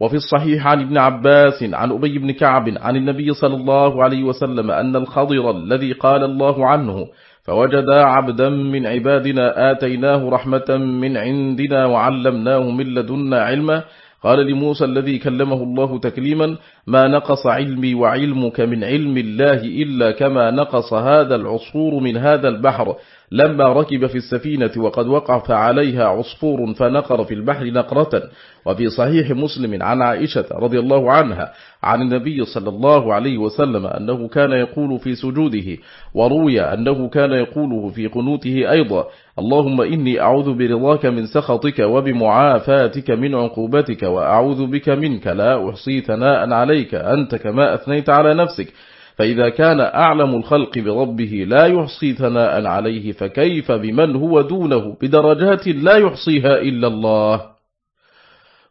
وفي الصحيح عن ابن عباس عن أبي بن كعب عن النبي صلى الله عليه وسلم أن الخضر الذي قال الله عنه فوجد عبدا من عبادنا آتيناه رحمة من عندنا وعلمناه من لدنا علما. قال لموسى الذي كلمه الله تكليما ما نقص علمي وعلمك من علم الله إلا كما نقص هذا العصفور من هذا البحر. لما ركب في السفينة وقد وقف عليها عصفور فنقر في البحر نقرة. وفي صحيح مسلم عن عائشة رضي الله عنها عن النبي صلى الله عليه وسلم أنه كان يقول في سجوده وروي أنه كان يقوله في قنوته أيضا اللهم إني أعوذ برضاك من سخطك وبمعافاتك من عقوبتك وأعوذ بك منك لا أحصي ثناء عليك أنت كما أثنيت على نفسك فإذا كان أعلم الخلق بربه لا يحصي ثناء عليه فكيف بمن هو دونه؟ بدرجات لا يحصيها إلا الله.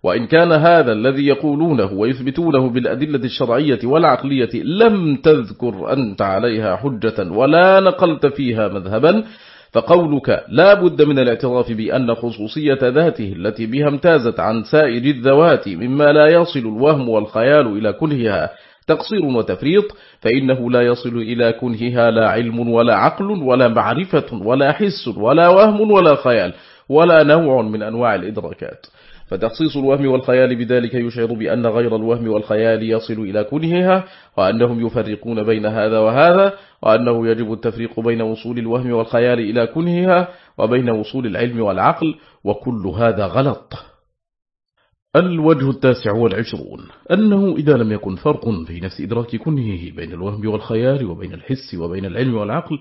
وإن كان هذا الذي يقولونه ويثبتونه بالأدلة الشرعية والعقلية لم تذكر أنت عليها حجة ولا نقلت فيها مذهبا فقولك لا بد من الاعتراف بأن خصوصية ذاته التي بها امتازت عن سائر الذوات مما لا يصل الوهم والخيال إلى كلها تقصير وتفريط فإنه لا يصل إلى كنهها لا علم ولا عقل ولا معرفة ولا حس ولا وهم ولا خيال ولا نوع من أنواع الإدراكات. فتخصيص الوهم والخيال بذلك يشعر بأن غير الوهم والخيال يصل إلى كنهها وأنهم يفرقون بين هذا وهذا وأنه يجب التفريق بين وصول الوهم والخيال إلى كنهها وبين وصول العلم والعقل وكل هذا غلط. الوجه التاسع والعشرون أنه إذا لم يكن فرق في نفس إدراك كنهه بين الوهم والخيال وبين الحس وبين العلم والعقل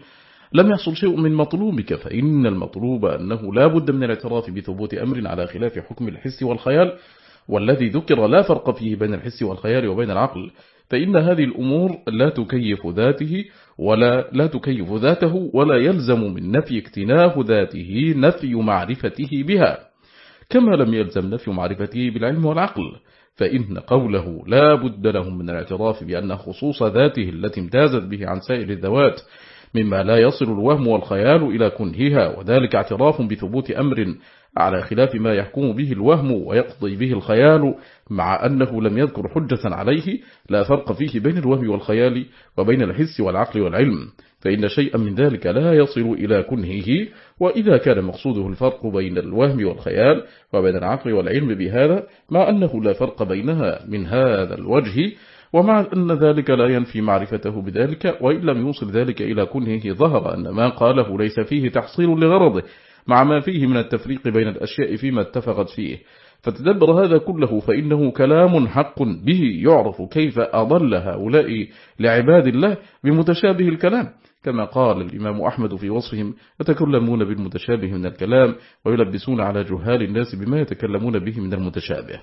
لم يحصل شيء من مطلوبك فإن المطلوب أنه لا بد من الاعتراف بثبوت أمر على خلاف حكم الحس والخيال والذي ذكر لا فرق فيه بين الحس والخيال وبين العقل فإن هذه الأمور لا تكيف ذاته ولا لا تكيف ذاته ولا يلزم من نفي اكتناه ذاته نفي معرفته بها. كما لم يلزم نفي معرفته بالعلم والعقل فإن قوله لا بد لهم من الاعتراف بأن خصوص ذاته التي امتازت به عن سائر الذوات مما لا يصل الوهم والخيال إلى كنهها وذلك اعتراف بثبوت أمر على خلاف ما يحكم به الوهم ويقضي به الخيال مع أنه لم يذكر حجة عليه لا فرق فيه بين الوهم والخيال وبين الحس والعقل والعلم. فإن شيئا من ذلك لا يصل إلى كنهه وإذا كان مقصوده الفرق بين الوهم والخيال وبين العقل والعلم بهذا مع أنه لا فرق بينها من هذا الوجه ومع أن ذلك لا ينفي معرفته بذلك وإن لم يوصل ذلك إلى كنهه ظهر أن ما قاله ليس فيه تحصيل لغرضه مع ما فيه من التفريق بين الأشياء فيما اتفقت فيه. فتدبر هذا كله فإنه كلام حق به يعرف كيف أضل هؤلاء لعباد الله بمتشابه الكلام. كما قال الإمام أحمد في وصفهم يتكلمون بالمتشابه من الكلام ويلبسون على جهال الناس بما يتكلمون به من المتشابه.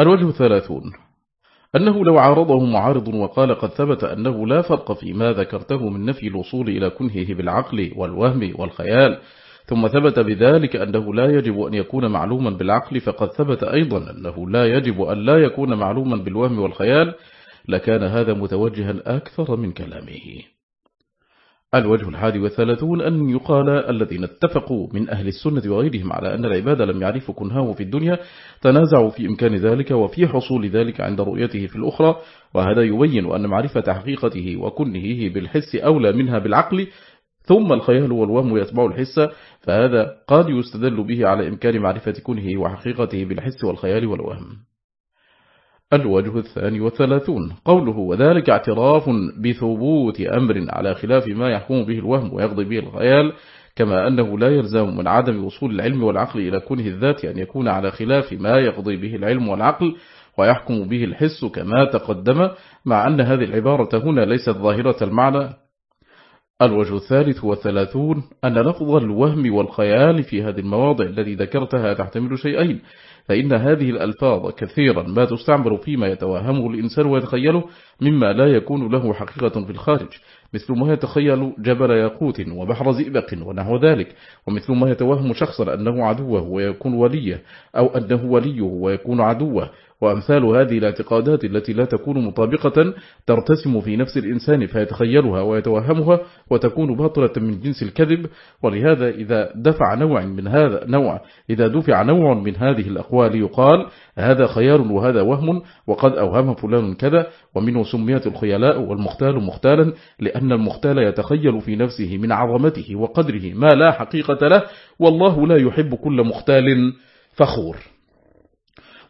الوجه الثلاثون أنه لو عارضه معارض وقال قد ثبت أنه لا فرق فيما ذكرته من نفي الوصول إلى كنهه بالعقل والوهم والخيال ثم ثبت بذلك أنه لا يجب أن يكون معلوما بالعقل فقد ثبت أيضا أنه لا يجب أن لا يكون معلوما بالوهم والخيال لكان هذا متوجها أكثر من كلامه. الوجه الحادي والثلاثون أن يقال الذين اتفقوا من أهل السنة وغيرهم على أن العباد لم يعرفوا كنهاه في الدنيا تنازعوا في إمكان ذلك وفي حصول ذلك عند رؤيته في الأخرى وهذا يبين أن معرفة حقيقته وكنهه بالحس أولى منها بالعقل ثم الخيال والوهم يتبع الحس فهذا قد يستدل به على إمكان معرفة كنهه وحقيقته بالحس والخيال والوهم. الوجه الثاني والثلاثون. قوله وذلك اعتراف بثبوت أمر على خلاف ما يحكم به الوهم ويقضي به الخيال كما أنه لا يلزم من عدم وصول العلم والعقل إلى كنه الذات أن يكون على خلاف ما يقضي به العلم والعقل ويحكم به الحس كما تقدم مع أن هذه العبارة هنا ليست ظاهرة المعنى. الوجه الثالث والثلاثون أن لفظ الوهم والخيال في هذه المواضع التي ذكرتها تحتمل شيئين فإن هذه الألفاظ كثيرا ما تستعمل فيما يتوهمه الإنسان ويتخيله مما لا يكون له حقيقة في الخارج مثل ما يتخيل جبل ياقوت وبحر زئبق ونحو ذلك ومثل ما يتوهم شخصا أنه عدوه ويكون وليه أو أنه وليه ويكون عدوه وأمثال هذه الاعتقادات التي لا تكون مطابقة ترتسم في نفس الإنسان فيتخيلها ويتوهمها وتكون باطلة من جنس الكذب. ولهذا إذا دفع نوع من هذا نوع إذا دفع نوع من هذه الأقوال يقال هذا خيال وهذا وهم وقد أوهم فلان كذا ومنه سميت الخيلاء والمختال مختالا لأن المختال يتخيل في نفسه من عظمته وقدره ما لا حقيقة له والله لا يحب كل مختال فخور.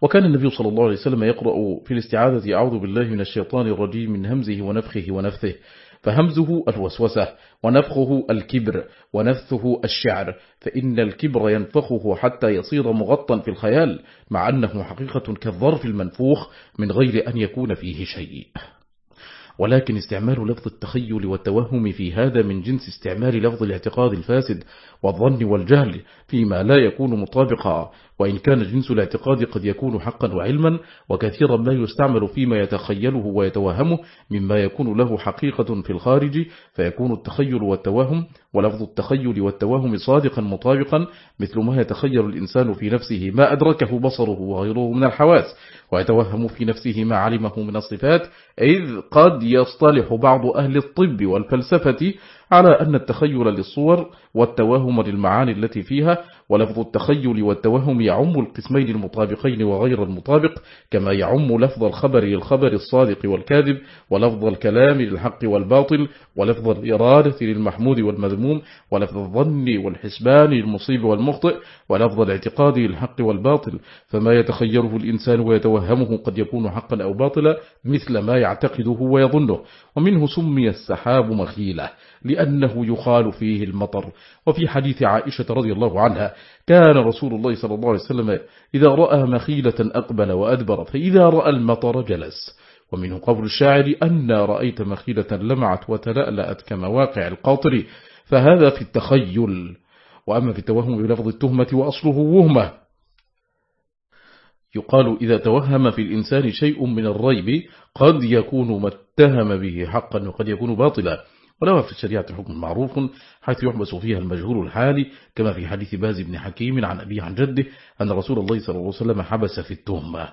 وكان النبي صلى الله عليه وسلم يقرأ في الاستعاذة أعوذ بالله من الشيطان الرجيم من همزه ونفخه ونفثه. فهمزه الوسوسة ونفخه الكبر ونفثه الشعر. فإن الكبر ينفخه حتى يصير مغطا في الخيال مع أنه حقيقة كالظرف المنفوخ من غير أن يكون فيه شيء. ولكن استعمال لفظ التخيل والتوهم في هذا من جنس استعمال لفظ الاعتقاد الفاسد والظن والجهل فيما لا يكون مطابقا. وإن كان جنس الاعتقاد قد يكون حقا وعلما وكثيرا ما يستعمل فيما يتخيله ويتوهمه مما يكون له حقيقة في الخارج فيكون التخيل والتوهم ولفظ التخيل والتوهم صادقا مطابقا مثل ما يتخيل الإنسان في نفسه ما أدركه بصره وغيره من الحواس ويتوهم في نفسه ما علمه من الصفات إذ قد يصطلح بعض أهل الطب والفلسفة على أن التخيل للصور والتوهم للمعاني التي فيها ولفظ التخيل والتوهم يعم القسمين المطابقين وغير المطابق كما يعم لفظ الخبر للخبر الصادق والكاذب ولفظ الكلام للحق والباطل ولفظ الإرادة للمحمود والمذموم ولفظ الظن والحسبان للمصيب والمخطئ ولفظ الاعتقاد للحق والباطل. فما يتخيره الإنسان ويتوهمه قد يكون حقا أو باطلا مثل ما يعتقده ويظنه ومنه سمي السحاب مخيلة لأنه يخال فيه المطر. وفي حديث عائشة رضي الله عنها كان رسول الله صلى الله عليه وسلم إذا رأى مخيلة أقبل وأدبر فإذا رأى المطر جلس. ومنه قول الشاعر أن رأيت مخيلة لمعت وتلألأت كمواقع القاطر فهذا في التخيل. وأما في التوهم بلفظ التهمة وأصله وهمة. يقال إذا توهم في الإنسان شيء من الريب قد يكون متهم به حقا وقد يكون باطلا. ولو في الشريعة حكم معروف حيث يحبس فيها المجهول الحالي كما في حديث باز بن حكيم عن أبي عن جده أن رسول الله صلى الله عليه وسلم حبس في التهمة.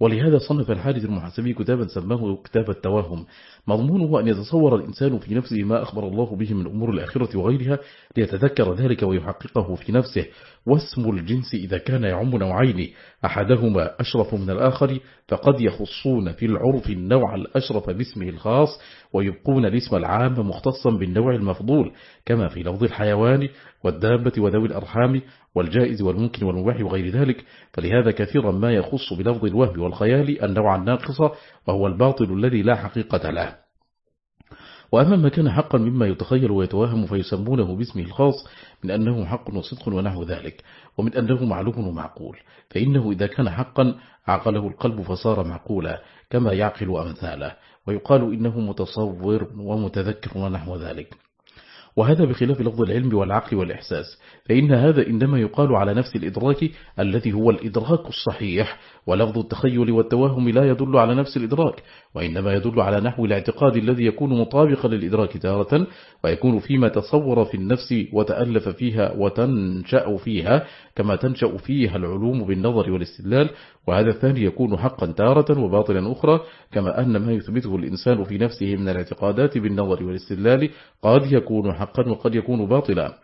ولهذا صنف الحارث المحاسبي كتابا سماه كتاب التوهم. مضمونه أن يتصور الإنسان في نفسه ما أخبر الله به من أمور الآخرة وغيرها ليتذكر ذلك ويحققه في نفسه. واسم الجنس إذا كان يعم نوعين أحدهما أشرف من الآخر فقد يخصون في العرف النوع الأشرف باسمه الخاص ويبقون الاسم العام مختصا بالنوع المفضول كما في لفظ الحيوان والدابة وذوي الأرحام والجائز والممكن والمباح وغير ذلك. فلهذا كثيرا ما يخص بلفظ الوهم والخيال النوع الناقص وهو الباطل الذي لا حقيقة له. وأما ما كان حقا مما يتخيل ويتوهم فيسمونه باسمه الخاص من أنه حق وصدق ونحو ذلك ومن أنه معلوم ومعقول فإنه إذا كان حقا عقله القلب فصار معقولا كما يعقل أمثاله ويقال إنه متصور ومتذكر ونحو ذلك. وهذا بخلاف لفظ العلم والعقل والإحساس فإن هذا إنما يقال على نفس الإدراك الذي هو الإدراك الصحيح ولفظ التخيل والتوهم لا يدل على نفس الإدراك وإنما يدل على نحو الاعتقاد الذي يكون مطابقا للإدراك تارة ويكون فيما تصور في النفس وتألف فيها وتنشأ فيها كما تنشأ فيها العلوم بالنظر والاستدلال وهذا الثاني يكون حقا تارة وباطلا أخرى كما أن ما يثبته الإنسان في نفسه من الاعتقادات بالنظر والاستدلال قد يكون حقا وقد يكون باطلا.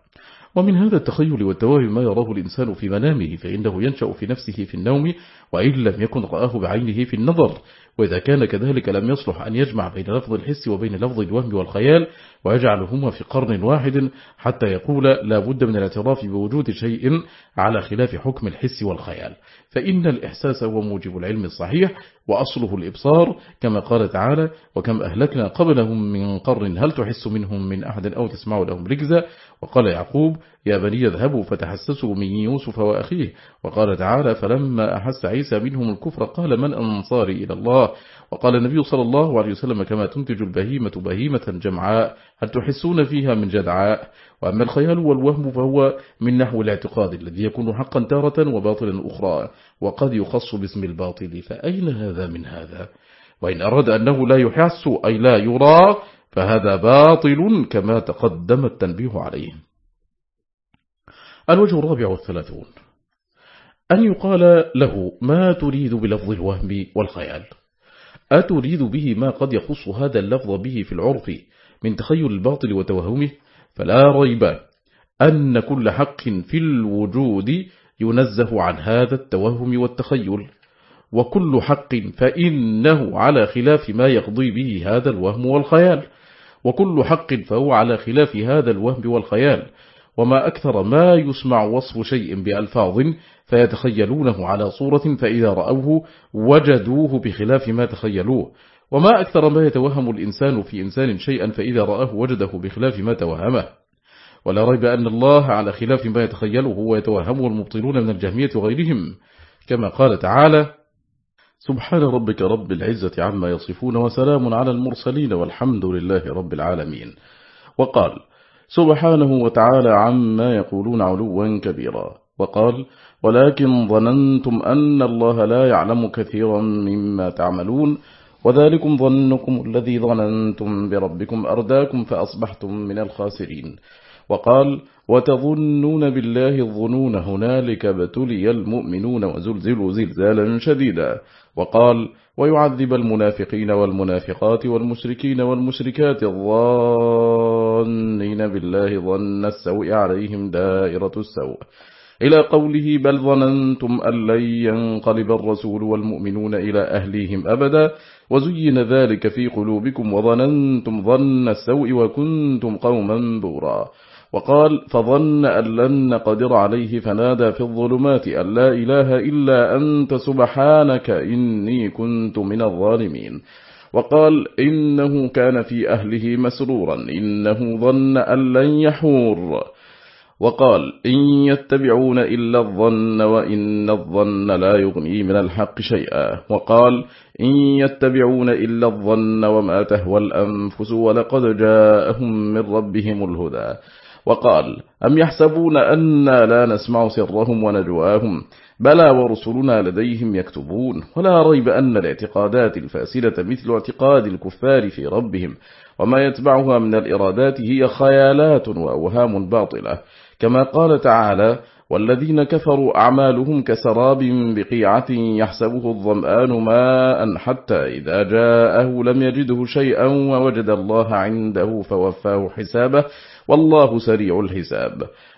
ومن هذا التخيل والتوهم ما يراه الإنسان في منامه فإنه ينشأ في نفسه في النوم وإن لم يكن رآه بعينه في النظر. وإذا كان كذلك لم يصلح أن يجمع بين لفظ الحس وبين لفظ الوهم والخيال ويجعلهما في قرن واحد حتى يقول لا بد من الاعتراف بوجود شيء على خلاف حكم الحس والخيال. فإن الإحساس هو موجب العلم الصحيح وأصله الإبصار كما قال تعالى وكم أهلكنا قبلهم من قرن هل تحس منهم من أحد أو تسمع لهم ركزا؟ وقال يعقوب يا بني يذهبوا فتحسسوا من يوسف وأخيه. وقال تعالى فلما أحس عيسى منهم الكفر قال من أنصاري إلى الله؟ وقال النبي صلى الله عليه وسلم كما تنتج البهيمة بهيمة جمعاء هل تحسون فيها من جدعاء؟ وأما الخيال والوهم فهو من نحو الاعتقاد الذي يكون حقا تارة وباطلا أخرى وقد يخص باسم الباطل فأين هذا من هذا؟ وإن أراد أنه لا يحس أي لا يرى فهذا باطل كما تقدم التنبيه عليه. الوجه الرابع والثلاثون. أن يقال له ما تريد بلفظ الوهم والخيال؟ أتريد به ما قد يخص هذا اللفظ به في العرف من تخيل الباطل وتوهمه؟ فلا ريب أن كل حق في الوجود ينزه عن هذا التوهم والتخيل. وكل حق فإنه على خلاف ما يقضي به هذا الوهم والخيال. وكل حق فهو على خلاف هذا الوهم والخيال. وما أكثر ما يسمع وصف شيء بألفاظ فيتخيلونه على صورة فإذا رأوه وجدوه بخلاف ما تخيلوه. وما أكثر ما يتوهم الإنسان في إنسان شيئا فإذا رأه وجده بخلاف ما توهمه. ولا ريب أن الله على خلاف ما يتخيله ويتوهمه المبطلون من الجهمية وغيرهم. كما قال تعالى سبحان ربك رب العزة عما يصفون وسلام على المرسلين والحمد لله رب العالمين. وقال سبحانه وتعالى عما يقولون علوا كبيرا. وقال ولكن ظننتم أن الله لا يعلم كثيرا مما تعملون وذلكم ظنكم الذي ظننتم بربكم أرداكم فأصبحتم من الخاسرين. وقال وتظنون بالله الظنون هنالك بتلي المؤمنون وزلزلوا زلزالا شديدا. وقال ويعذب المنافقين والمنافقات والمشركين والمشركات الظانين بالله ظن السوء عليهم دائرة السوء. إلى قوله بل ظننتم أن لن ينقلب الرسول والمؤمنون إلى أهليهم أبدا وزين ذلك في قلوبكم وظننتم ظن السوء وكنتم قوما بورا. وقال فظن أن لن نقدر عليه فنادى في الظلمات أن لا إله إلا أنت سبحانك إني كنت من الظالمين. وقال إنه كان في أهله مسرورا إنه ظن أن لن يحور. وقال إن يتبعون إلا الظن وإن الظن لا يغني من الحق شيئا. وقال إن يتبعون إلا الظن وما تهوى الأنفس ولقد جاءهم من ربهم الهدى. وقال أم يحسبون أنا لا نسمع سرهم ونجواهم؟ بلى ورسلنا لديهم يكتبون. ولا ريب أن الاعتقادات الفاسدة مثل اعتقاد الكفار في ربهم وما يتبعها من الإرادات هي خيالات وأوهام باطلة. كما قال تعالى والذين كفروا أعمالهم كسراب بقيعة يحسبه الظمآن ماء حتى إذا جاءه لم يجده شيئا ووجد الله عنده فوفاه حسابه. والله سريع الحساب.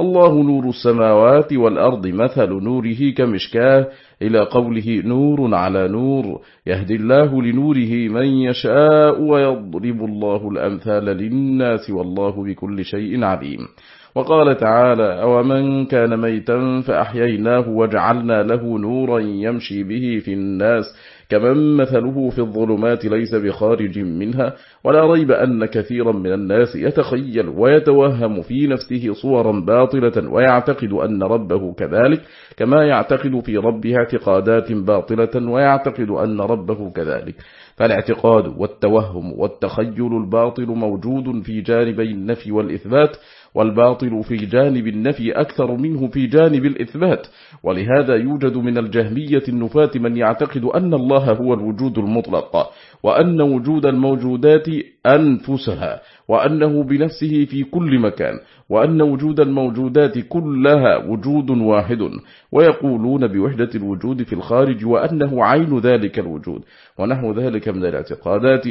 الله نور السماوات والأرض مثل نوره كمشكاه إلى قوله نور على نور يهدي الله لنوره من يشاء ويضرب الله الأمثال للناس والله بكل شيء عليم. وقال تعالى أومن كان ميتا فأحييناه وجعلنا له نورا يمشي به في الناس كمن مثله في الظلمات ليس بخارج منها ولا ريب أن كثيرا من الناس يتخيل ويتوهم في نفسه صورا باطلة ويعتقد أن ربه كذلك كما يعتقد في ربه اعتقادات باطلة ويعتقد أن ربه كذلك. فالاعتقاد والتوهم والتخيل الباطل موجود في جانبي النفي والإثبات والباطل في جانب النفي أكثر منه في جانب الإثبات. ولهذا يوجد من الجهمية النفاة من يعتقد أن الله هو الوجود المطلق وأن وجود الموجودات أنفسها وأنه بنفسه في كل مكان وأن وجود الموجودات كلها وجود واحد. ويقولون بوحدة الوجود في الخارج وأنه عين ذلك الوجود ونحو ذلك من الاعتقادات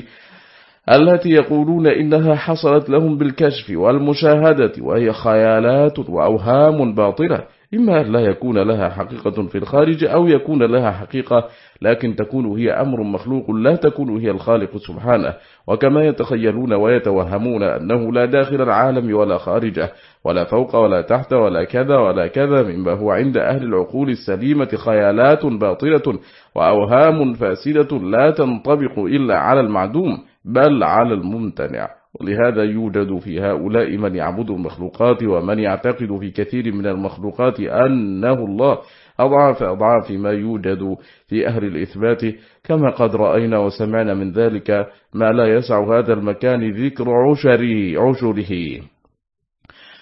التي يقولون إنها حصلت لهم بالكشف والمشاهدة وهي خيالات وأوهام باطلة إما أن لا يكون لها حقيقة في الخارج أو يكون لها حقيقة لكن تكون هي أمر مخلوق لا تكون هي الخالق سبحانه. وكما يتخيلون ويتوهمون أنه لا داخل العالم ولا خارجه ولا فوق ولا تحت ولا كذا ولا كذا مما هو عند أهل العقول السليمة خيالات باطلة وأوهام فاسدة لا تنطبق إلا على المعدوم. بل على الممتنع. ولهذا يوجد في هؤلاء من يعبد المخلوقات ومن يعتقد في كثير من المخلوقات أنه الله. أضعاف أضعاف ما يوجد في أهل الإثبات. كما قد رأينا وسمعنا من ذلك ما لا يسع هذا المكان ذكر عشره, عشره.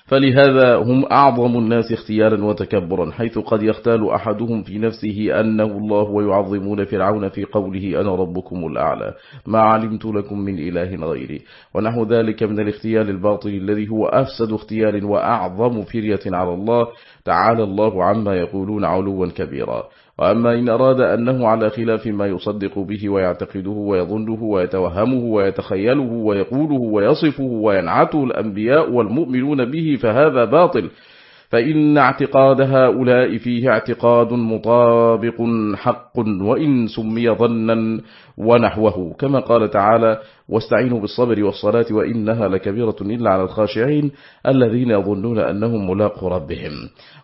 فلهذا هم أعظم الناس اختيارا وتكبرا حيث قد يختال أحدهم في نفسه أنه الله ويعظمون فرعون في قوله أنا ربكم الأعلى ما علمت لكم من إله غيري. ونحو ذلك من الاختيال الباطل الذي هو أفسد اختيال وأعظم فرية على الله تعالى الله عما يقولون علوا كبيرا. وأما إن أراد أنه على خلاف ما يصدق به ويعتقده ويظنه ويتوهمه ويتخيله ويقوله ويصفه وينعته الأنبياء والمؤمنون به فهذا باطل. فإن اعتقاد هؤلاء فيه اعتقاد مطابق حق وإن سمي ظنا ونحوه. كما قال تعالى واستعينوا بالصبر والصلاة وإنها لكبيرة إلا على الخاشعين الذين يظنون أنهم ملاق ربهم.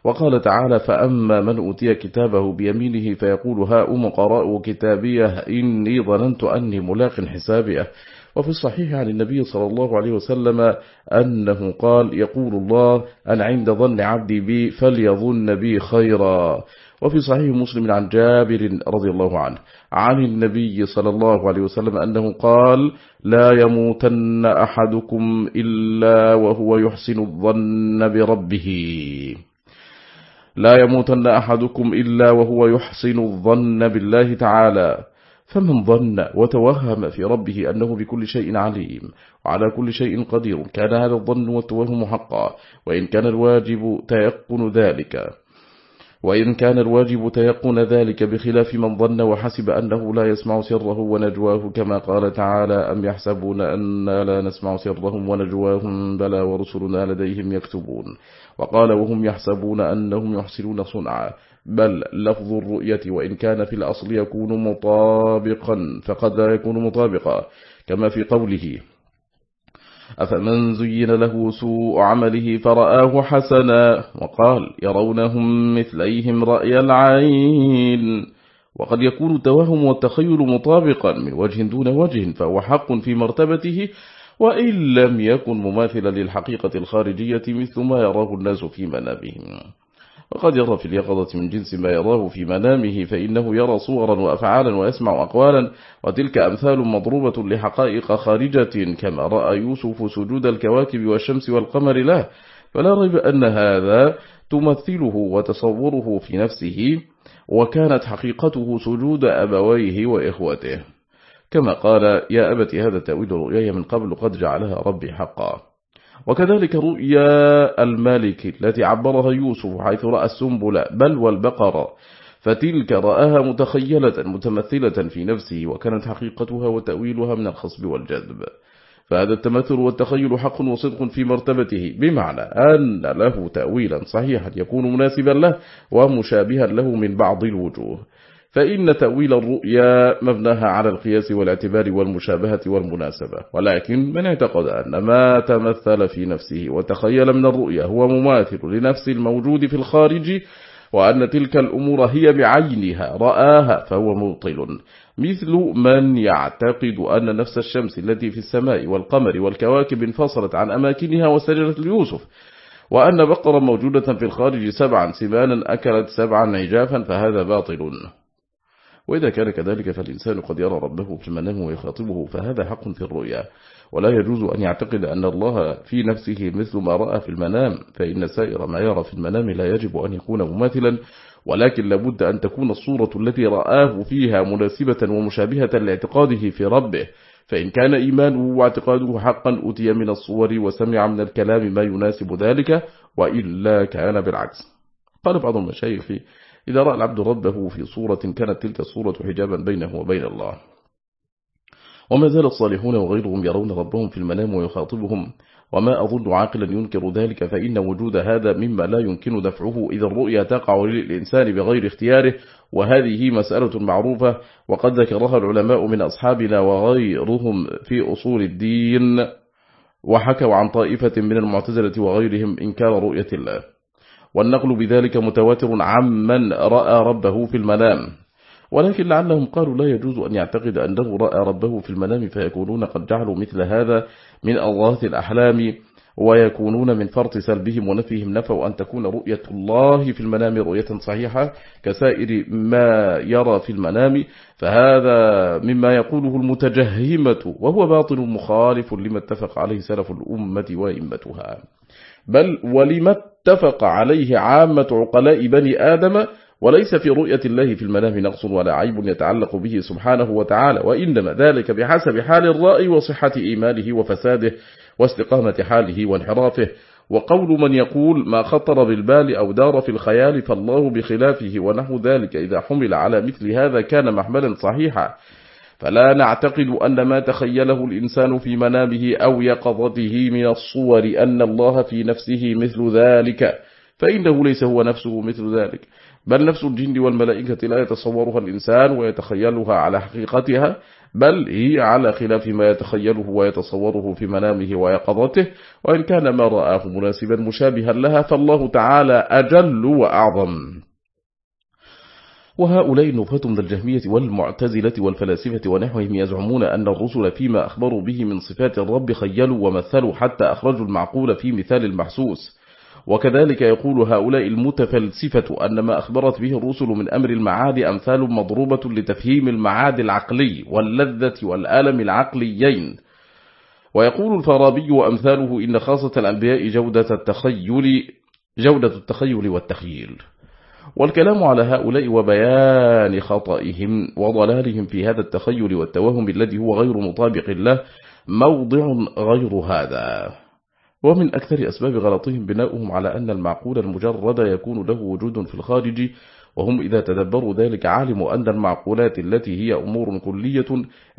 وقال تعالى فأما من أوتي كتابه بيمينه فيقول ها أم قراء كتابيه إني ظننت أني ملاق حسابيه. وفي الصحيح عن النبي صلى الله عليه وسلم أنه قال يقول الله أن عند ظن عبدي بي فليظن بي خيرا. وفي صحيح مسلم عن جابر رضي الله عنه عن النبي صلى الله عليه وسلم أنه قال لا يموتن أحدكم إلا وهو يحسن الظن بربه. لا يموتن أحدكم إلا وهو يحسن الظن بالله تعالى. فمن ظن وتوهم في ربه أنه بكل شيء عليم وعلى كل شيء قدير كان هذا الظن والتوهم حقا وإن كان الواجب تيقن ذلك. وإن كان الواجب تيقن ذلك بخلاف من ظن وحسب أنه لا يسمع سره ونجواه كما قال تعالى أم يحسبون أن لا نسمع سرهم ونجواهم بلا ورسلنا لديهم يكتبون. وقال وهم يحسبون أنهم يحسنون صنعا. بل لفظ الرؤية وإن كان في الأصل يكون مطابقا فقد لا يكون مطابقا كما في قوله أفمن زين له سوء عمله فرآه حسنا وقال يرونهم مثليهم رأي العين. وقد يكون التوهم والتخيل مطابقا من وجه دون وجه فهو حق في مرتبته وإن لم يكن مماثلا للحقيقة الخارجية مثل ما يراه الناس في منامهم. وقد يرى في اليقظة من جنس ما يراه في منامه فإنه يرى صورا وأفعالا ويسمع أقوالا وتلك أمثال مضروبة لحقائق خارجة كما رأى يوسف سجود الكواكب والشمس والقمر له. فلا ريب أن هذا تمثله وتصوره في نفسه وكانت حقيقته سجود أبويه وإخوته. كما قال يا أبت هذا تأويل رؤياي من قبل قد جعلها ربي حقا. وكذلك رؤيا الملك التي عبرها يوسف حيث رأى السنبل بل والبقر فتلك رآها متخيلة متمثلة في نفسه وكانت حقيقتها وتأويلها من الخصب والجذب. فهذا التمثل والتخيل حق وصدق في مرتبته بمعنى أن له تأويلا صحيحا يكون مناسبا له ومشابها له من بعض الوجوه. فإن تأويل الرؤيا مبناها على القياس والاعتبار والمشابهة والمناسبة ولكن من اعتقد أن ما تمثل في نفسه وتخيل من الرؤيا هو مماثل لنفس الموجود في الخارج وأن تلك الأمور هي بعينها رآها فهو مبطل مثل من يعتقد أن نفس الشمس التي في السماء والقمر والكواكب انفصلت عن أماكنها وسجلت ليوسف وأن بقرة موجودة في الخارج سبعا سبانا أكلت سبعا عجافا فهذا باطل. وإذا كان كذلك فالإنسان قد يرى ربه في المنام ويخاطبه فهذا حق في الرؤيا. ولا يجوز أن يعتقد أن الله في نفسه مثل ما رأى في المنام فإن سائر ما يرى في المنام لا يجب أن يكون مماثلا ولكن لابد أن تكون الصورة التي رآه فيها مناسبة ومشابهة لاعتقاده في ربه. فإن كان إيمانه واعتقاده حقا أتي من الصور وسمع من الكلام ما يناسب ذلك وإلا كان بالعكس. قال بعض المشايخ إذا رأى العبد ربه في صورة كانت تلك الصورة حجابا بينه وبين الله. وما زال الصالحون وغيرهم يرون ربهم في المنام ويخاطبهم. وما أظن عاقلا ينكر ذلك فإن وجود هذا مما لا يمكن دفعه. إذا الرؤيا تقع للإنسان بغير اختياره وهذه مسألة معروفة. وقد ذكرها العلماء من أصحابنا وغيرهم في أصول الدين وحكوا عن طائفة من المعتزلة وغيرهم إنكار رؤية الله. والنقل بذلك متواتر عمن رأى ربه في المنام. ولكن لعلهم قالوا لا يجوز أن يعتقد أنه رأى ربه في المنام فيكونون قد جعلوا مثل هذا من أضغاث الأحلام ويكونون من فرط سلبهم ونفيهم. نفوا أن تكون رؤية الله في المنام رؤية صحيحة كسائر ما يرى في المنام. فهذا مما يقوله المتجهمة وهو باطل مخالف لما اتفق عليه سلف الأمة وإمتها بل ولما اتفق عليه عامة عقلاء بني آدم وليس في رؤية الله في المنام نقص ولا عيب يتعلق به سبحانه وتعالى وإنما ذلك بحسب حال الرأي وصحة إيمانه وفساده واستقامة حاله وانحرافه. وقول من يقول ما خطر بالبال أو دار في الخيال فالله بخلافه ونحو ذلك إذا حمل على مثل هذا كان محملا صحيحا. فلا نعتقد أن ما تخيله الإنسان في منامه أو يقظته من الصور أن الله في نفسه مثل ذلك فإنه ليس هو نفسه مثل ذلك. بل نفس الجن والملائكة لا يتصورها الإنسان ويتخيلها على حقيقتها بل هي على خلاف ما يتخيله ويتصوره في منامه ويقظته. وإن كان ما رآه مناسبا مشابها لها فالله تعالى أجل وأعظم. وهؤلاء نفة من الجهمية والمعتزلة والفلاسفة ونحوهم يزعمون أن الرسل فيما أخبروا به من صفات الرب خيلوا ومثلوا حتى أخرجوا المعقول في مثال المحسوس. وكذلك يقول هؤلاء المتفلسفة أن ما أخبرت به الرسل من أمر المعاد أمثال مضروبة لتفهيم المعاد العقلي واللذة والآلم العقليين. ويقول الفارابي وأمثاله إن خاصة الأنبياء جودة التخيل جودة التخيل والتخيل. والكلام على هؤلاء وبيان خطئهم وضلالهم في هذا التخيل والتوهم الذي هو غير مطابق له موضع غير هذا. ومن أكثر أسباب غلطهم بناؤهم على أن المعقول المجرد يكون له وجود في الخارج وهم إذا تدبروا ذلك علموا أن المعقولات التي هي أمور كلية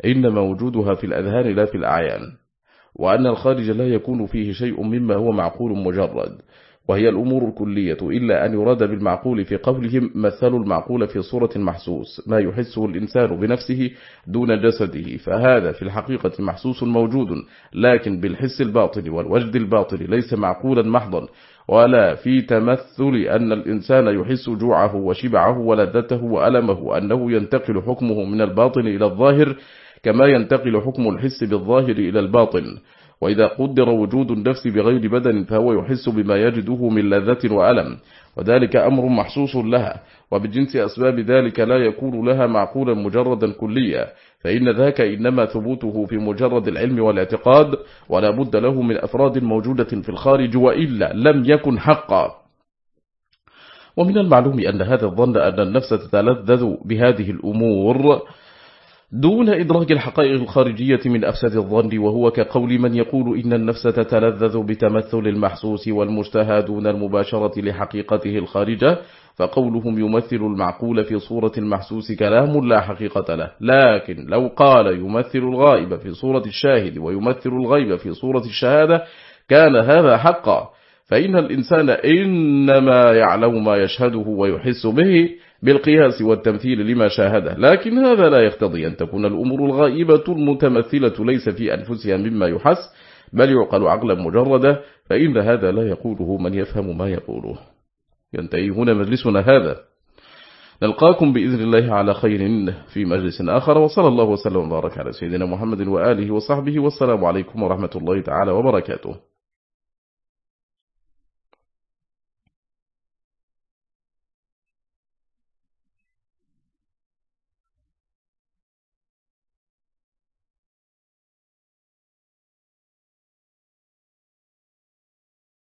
إنما وجودها في الأذهان لا في الأعيان وأن الخارج لا يكون فيه شيء مما هو معقول مجرد. وهي الأمور الكلية إلا أن يراد بالمعقول في قولهم مثل المعقول في صورة محسوس ما يحسه الإنسان بنفسه دون جسده. فهذا في الحقيقة محسوس موجود لكن بالحس الباطن والوجد الباطن ليس معقولا محضا. ولا في تمثل أن الإنسان يحس جوعه وشبعه ولذته وألمه أنه ينتقل حكمه من الباطن إلى الظاهر كما ينتقل حكم الحس بالظاهر إلى الباطن. وإذا قدر وجود النفس بغير بدن فهو يحس بما يجده من لذة وألم وذلك أمر محسوس لها وبجنس أسباب ذلك لا يكون لها معقولا مجردا كليا فإن ذاك إنما ثبوته في مجرد العلم والاعتقاد ولا بد له من أفراد موجودة في الخارج وإلا لم يكن حقا. ومن المعلوم أن هذا الظن أن النفس تتلذذ بهذه الأمور دون إدراك الحقائق الخارجية من أفسد الظن وهو كقول من يقول إن النفس تتلذذ بتمثل المحسوس والمشتهى دون المباشرة لحقيقته الخارجة فقولهم يمثل المعقول في صورة المحسوس كلام لا حقيقة له. لكن لو قال يمثل الغائب في صورة الشاهد ويمثل الغيب في صورة الشهادة كان هذا حقا فإن الإنسان إنما يعلم ما يشهده ويحس به بالقياس والتمثيل لما شاهده. لكن هذا لا يقتضي أن تكون الأمور الغائبة المتمثلة ليس في أنفسها مما يحس بل يعقل عقلا مجردا فإن هذا لا يقوله من يفهم ما يقوله. ينتهي هنا مجلسنا هذا. نلقاكم بإذن الله على خير في مجلس آخر وصلى الله وسلم وبارك على سيدنا محمد وآله وصحبه والسلام عليكم ورحمة الله تعالى وبركاته.